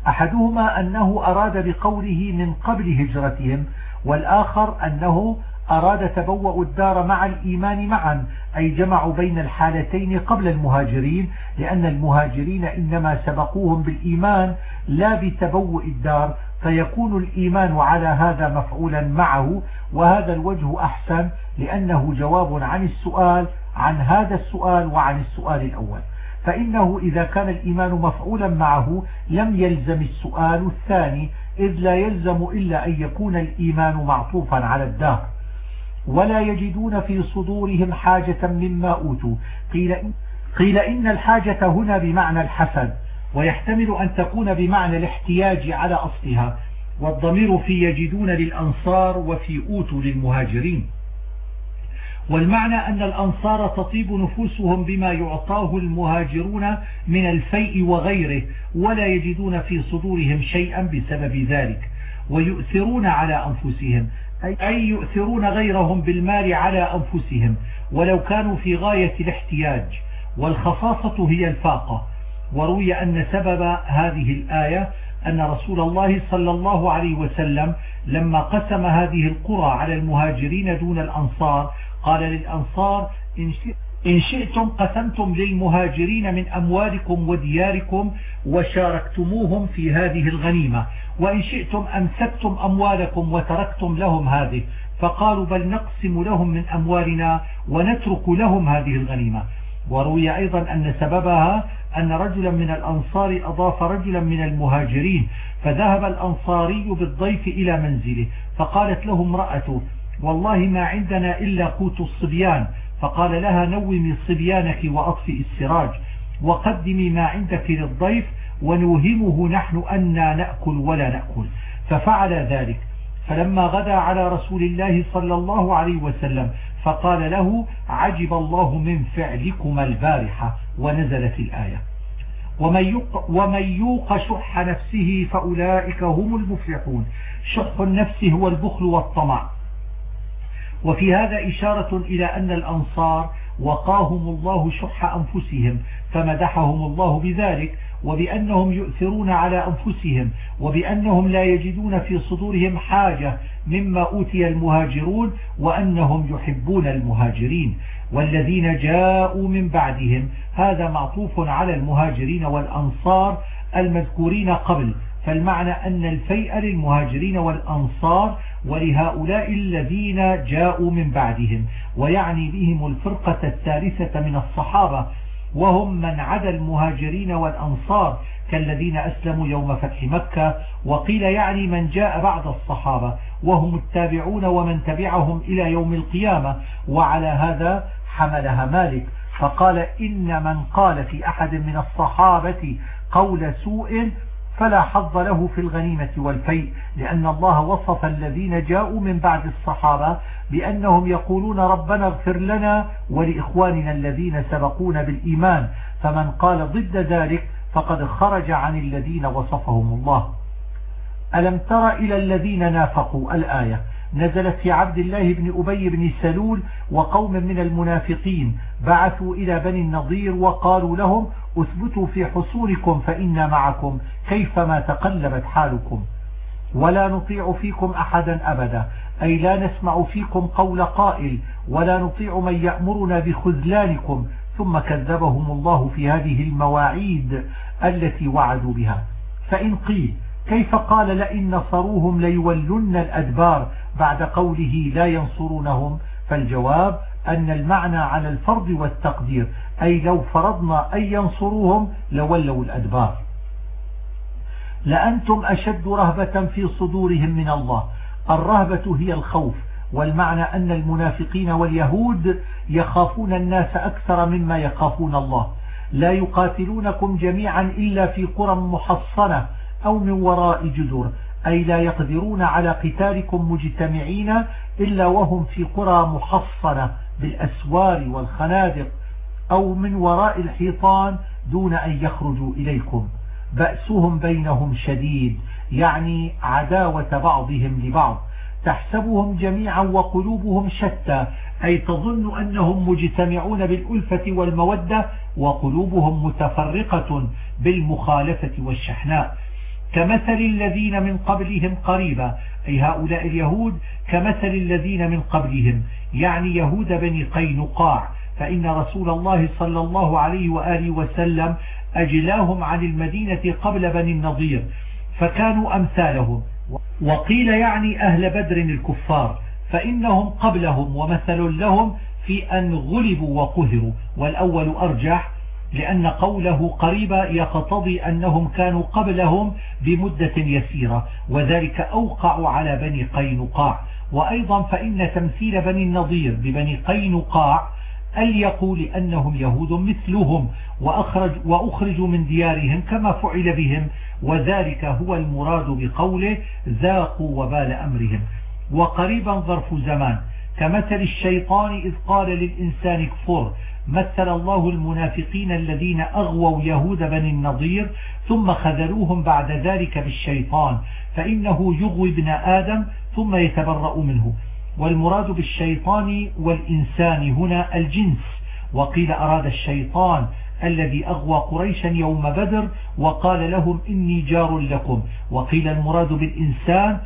أحدهما أنه أراد بقوله من قبل هجرتهم والآخر أنه أراد تبوأ الدار مع الإيمان معا أي جمعوا بين الحالتين قبل المهاجرين لأن المهاجرين إنما سبقوهم بالإيمان لا بتبوء الدار فيكون الإيمان على هذا مفعولا معه وهذا الوجه أحسن لأنه جواب عن السؤال عن هذا السؤال وعن السؤال الأول. فإنه إذا كان الإيمان مفعولا معه لم يلزم السؤال الثاني إذ لا يلزم إلا أن يكون الإيمان معطوفا على الدار. ولا يجدون في صدورهم حاجة مما أوتوا. قيل, قيل إن الحاجة هنا بمعنى الحسد ويحتمل أن تكون بمعنى الاحتياج على أصلها. والضمير في يجدون للأنصار وفي أوتوا للمهاجرين. والمعنى أن الأنصار تطيب نفوسهم بما يعطاه المهاجرون من الفيء وغيره ولا يجدون في صدورهم شيئا بسبب ذلك ويؤثرون على أنفسهم أي يؤثرون غيرهم بالمال على أنفسهم ولو كانوا في غاية الاحتياج. والخصاصة هي الفاقة. وروي أن سبب هذه الآية أن رسول الله صلى الله عليه وسلم لما قسم هذه القرى على المهاجرين دون الأنصار قال للأنصار إن شئتم قسمتم للمهاجرين من أموالكم ودياركم وشاركتموهم في هذه الغنيمة وإن شئتم أمسكتم أموالكم وتركتم لهم هذه فقالوا بل نقسم لهم من أموالنا ونترك لهم هذه الغنيمة. وروي أيضا أن سببها أن رجلا من الأنصار أضاف رجلا من المهاجرين فذهب الأنصاري بالضيف إلى منزله فقالت له امرأته والله ما عندنا إلا قوت الصبيان. فقال لها نومي صبيانك وأطفئ السراج وقدمي ما عندك للضيف ونوهمه نحن أنا نأكل ولا نأكل. ففعل ذلك. فلما غدا على رسول الله صلى الله عليه وسلم فقال له عجب الله من فعلكما البارحة ونزلت الآية. ومن يوق شح نفسه فأولئك هم المفلحون. شح النفس هو البخل والطمع. وفي هذا إشارة إلى أن الأنصار وقاهم الله شح أنفسهم فمدحهم الله بذلك وبأنهم يؤثرون على أنفسهم وبأنهم لا يجدون في صدورهم حاجة مما أوتي المهاجرون وأنهم يحبون المهاجرين. والذين جاءوا من بعدهم هذا معطوف على المهاجرين والأنصار المذكورين قبل. فالمعنى أن الفيء للمهاجرين والأنصار ولهؤلاء الذين جاءوا من بعدهم ويعني بهم الفرقة الثالثة من الصحابة وهم من عدا المهاجرين والأنصار كالذين أسلموا يوم فتح مكة وقيل يعني من جاء بعد الصحابة وهم التابعون ومن تبعهم إلى يوم القيامة وعلى هذا حملها مالك. فقال إن من قال في أحد من الصحابة قول سوء فلا حظ له في الغنيمة والفيء لأن الله وصف الذين جاءوا من بعد الصحابة بأنهم يقولون ربنا اغفر لنا ولإخواننا الذين سبقونا بالإيمان فمن قال ضد ذلك فقد خرج عن الذين وصفهم الله. ألم تر إلى الذين نافقوا؟ الآية. نزلت في عبد الله بن أبي بن سلول وقوم من المنافقين. بعثوا إلى بني النضير وقالوا لهم اثبتوا في حصولكم فإنا معكم كيفما تقلبت حالكم. ولا نطيع فيكم أحدا أبدا أي لا نسمع فيكم قول قائل ولا نطيع من يأمرنا بخذلانكم. ثم كذبهم الله في هذه المواعيد التي وعدوا بها. فإن قيل كيف قال لئن نصروهم ليولن الأدبار؟ بعد قوله لا ينصرونهم فالجواب أن المعنى على الفرض والتقدير أي لو فرضنا أن ينصروهم لولوا الأدبار. لأنتم أشد رهبة في صدورهم من الله. الرهبة هي الخوف والمعنى أن المنافقين واليهود يخافون الناس أكثر مما يخافون الله. لا يقاتلونكم جميعا إلا في قرى محصنة أو من وراء جدر أي لا يقدرون على قتالكم مجتمعين إلا وهم في قرى محصنة بالأسوار والخنادق أو من وراء الحيطان دون أن يخرجوا إليكم. بأسهم بينهم شديد يعني عداوة بعضهم لبعض. تحسبهم جميعا وقلوبهم شتى أي تظن أنهم مجتمعون بالألفة والمودة وقلوبهم متفرقة بالمخالفة والشحناء. كمثل الذين من قبلهم قريبا أي هؤلاء اليهود كمثل الذين من قبلهم يعني يهود بني قينقاع فإن رسول الله صلى الله عليه وآله وسلم أجلاهم عن المدينة قبل بني النضير فكانوا أمثالهم. وقيل يعني أهل بدر الكفار فإنهم قبلهم ومثل لهم في أن غلبوا وقهروا والأول أرجح لأن قوله قريبا يقتضي أنهم كانوا قبلهم بمدة يسيرة وذلك أوقع على بني قينقاع. وأيضا فإن تمثيل بني النضير ببني قينقاع أليقوا لأنهم يهود مثلهم وأخرج وأخرجوا من ديارهم كما فعل بهم وذلك هو المراد بقوله ذاقوا وبال أمرهم. وقريبا ظرف زمان. كمثل الشيطان إذ قال للإنسان كفر مثل الله المنافقين الذين أغووا يهود بني النضير ثم خذلوهم بعد ذلك بالشيطان فإنه يغوي ابن آدم ثم يتبرأ منه. والمراد بالشيطان والإنسان هنا الجنس. وقيل أراد الشيطان الذي أغوى قريشا يوم بدر وقال لهم إني جار لكم. وقيل المراد بالإنسان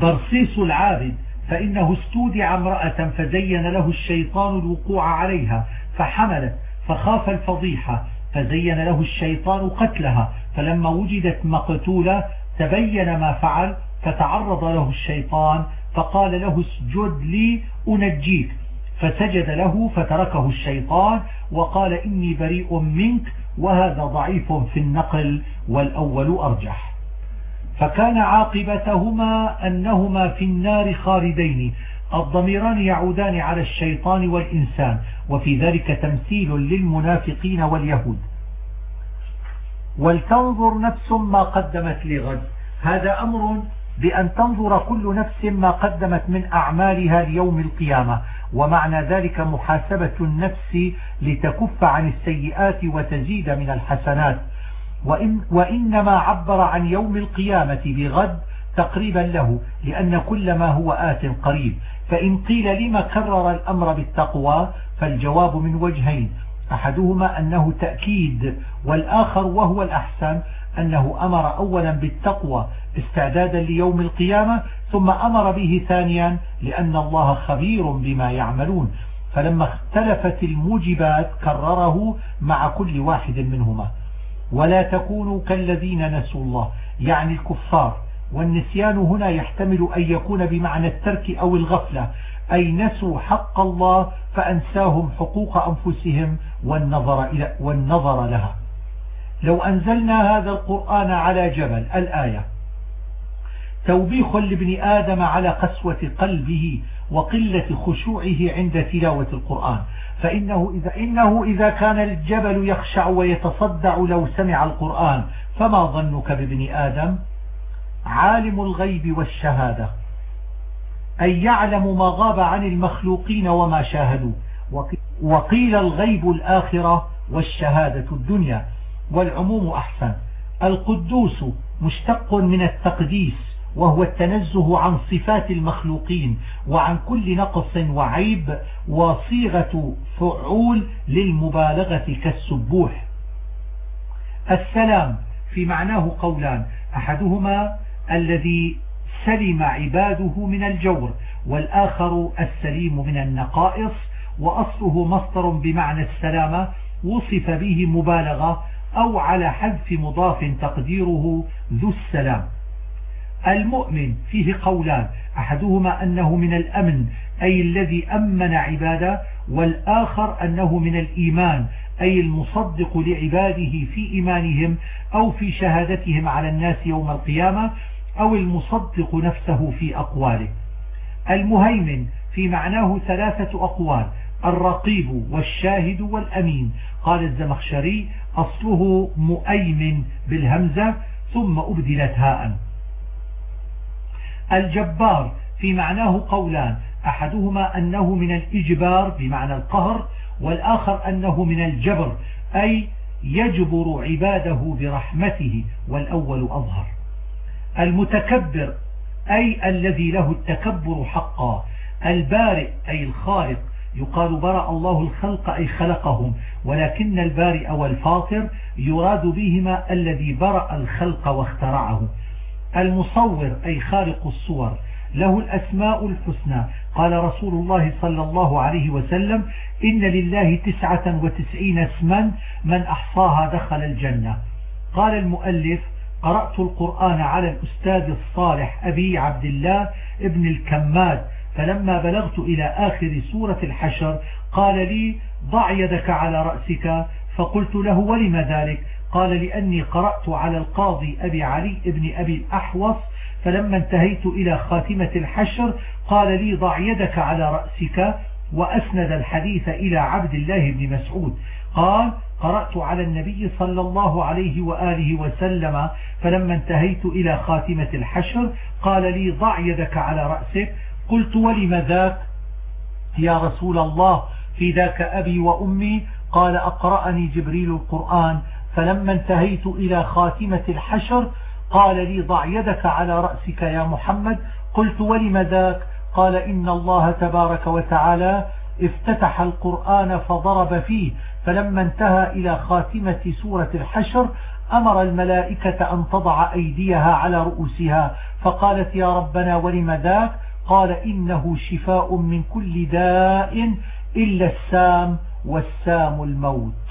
برصيص العابد. فإنه استودع امرأة فزين له الشيطان الوقوع عليها فحملت فخاف الفضيحة فزين له الشيطان قتلها فلما وجدت مقتولة تبين ما فعل فتعرض له الشيطان فقال له اسجد لي أنجيك فسجد له فتركه الشيطان وقال إني بريء منك وهذا ضعيف في النقل والأول أرجح. فكان عاقبتهما أنهما في النار خالدين. الضميران يعودان على الشيطان والإنسان وفي ذلك تمثيل للمنافقين واليهود. ولتنظر نفس ما قدمت لغد. هذا أمر بأن تنظر كل نفس ما قدمت من أعمالها ليوم القيامة. ومعنى ذلك محاسبة النفس لتكف عن السيئات وتزيد من الحسنات. وإن وإنما عبر عن يوم القيامة بغد تقريبا له لأن كل ما هو آت قريب. فإن قيل لما كرر الأمر بالتقوى فالجواب من وجهين. أحدهما أنه تأكيد والآخر وهو الأحسن أنه أمر أولا بالتقوى استعدادا ليوم القيامة ثم أمر به ثانيا لأن الله خبير بما يعملون. فلما اختلفت الموجبات كرره مع كل واحد منهما. ولا تكونوا كالذين نسوا الله يعني الكفار. والنسيان هنا يحتمل أن يكون بمعنى الترك أو الغفلة. أي نسوا حق الله فأنساهم حقوق أنفسهم والنظر, إلى والنظر لها. لو أنزلنا هذا القرآن على جبل الآية توبيخ لابن آدم على قسوة قلبه وقلة خشوعه عند تلاوة القرآن. فإنه إذا, إنه إذا كان الجبل يخشع ويتصدع لو سمع القرآن فما ظنك بابن آدم؟ عالم الغيب والشهادة. أي يعلم ما غاب عن المخلوقين وما شاهدوا. وقيل الغيب الآخرة والشهادة الدنيا والعموم أحسن. القدوس مشتق من التقديس. وهو التنزه عن صفات المخلوقين وعن كل نقص وعيب وصيغة فعول للمبالغة كالسبوح. السلام في معناه قولان أحدهما الذي سلم عباده من الجور والآخر السليم من النقائص وأصله مصدر بمعنى السلامة وصف به مبالغة أو على حذف مضاف تقديره ذو السلام. المؤمن فيه قولان أحدهما أنه من الأمن أي الذي أمن عباده والآخر أنه من الإيمان أي المصدق لعباده في إيمانهم أو في شهادتهم على الناس يوم القيامة أو المصدق نفسه في أقواله. المهيمن في معناه ثلاثة أقوال الرقيب والشاهد والأمين. قال الزمخشري أصله مؤيمن بالهمزة ثم أبدلت هاء. الجبار في معناه قولان. أحدهما أنه من الإجبار بمعنى القهر والآخر أنه من الجبر أي يجبر عباده برحمته والأول أظهر. المتكبر أي الذي له التكبر حقا. البارئ أي الخالق. يقال برأ الله الخلق أي خلقهم. ولكن البارئ والفاطر يراد بهما الذي برأ الخلق واخترعه. المصور أي خالق الصور له الأسماء الحسنى. قال رسول الله صلى الله عليه وسلم إن لله تسعة وتسعين اسما من أحصاها دخل الجنة. قال المؤلف قرأت القرآن على الأستاذ الصالح أبي عبد الله ابن الكماد فلما بلغت إلى آخر سورة الحشر قال لي ضع يدك على رأسك. فقلت له ولم ذلك؟ قال لأني قرأت على القاضي أبي علي ابن أبي الأحوص فلما انتهيت إلى خاتمة الحشر قال لي ضع يدك على رأسك وأسند الحديث إلى عبد الله بن مسعود. قال قرأت على النبي صلى الله عليه وآله وسلم فلما انتهيت إلى خاتمة الحشر قال لي ضع يدك على رأسك. قلت ولم ذاك؟ يا رسول الله في ذاك أبي وأمي؟ قال أقرأني جبريل القرآن فلما انتهيت إلى خاتمة الحشر قال لي ضع يدك على رأسك يا محمد. قلت ولم ذاك؟ قال إن الله تبارك وتعالى افتتح القرآن فضرب فيه. فلما انتهى إلى خاتمة سورة الحشر أمر الملائكة أن تضع أيديها على رؤوسها. فقالت يا ربنا ولم ذاك؟ قال إنه شفاء من كل داء إلا السام والسام الموت.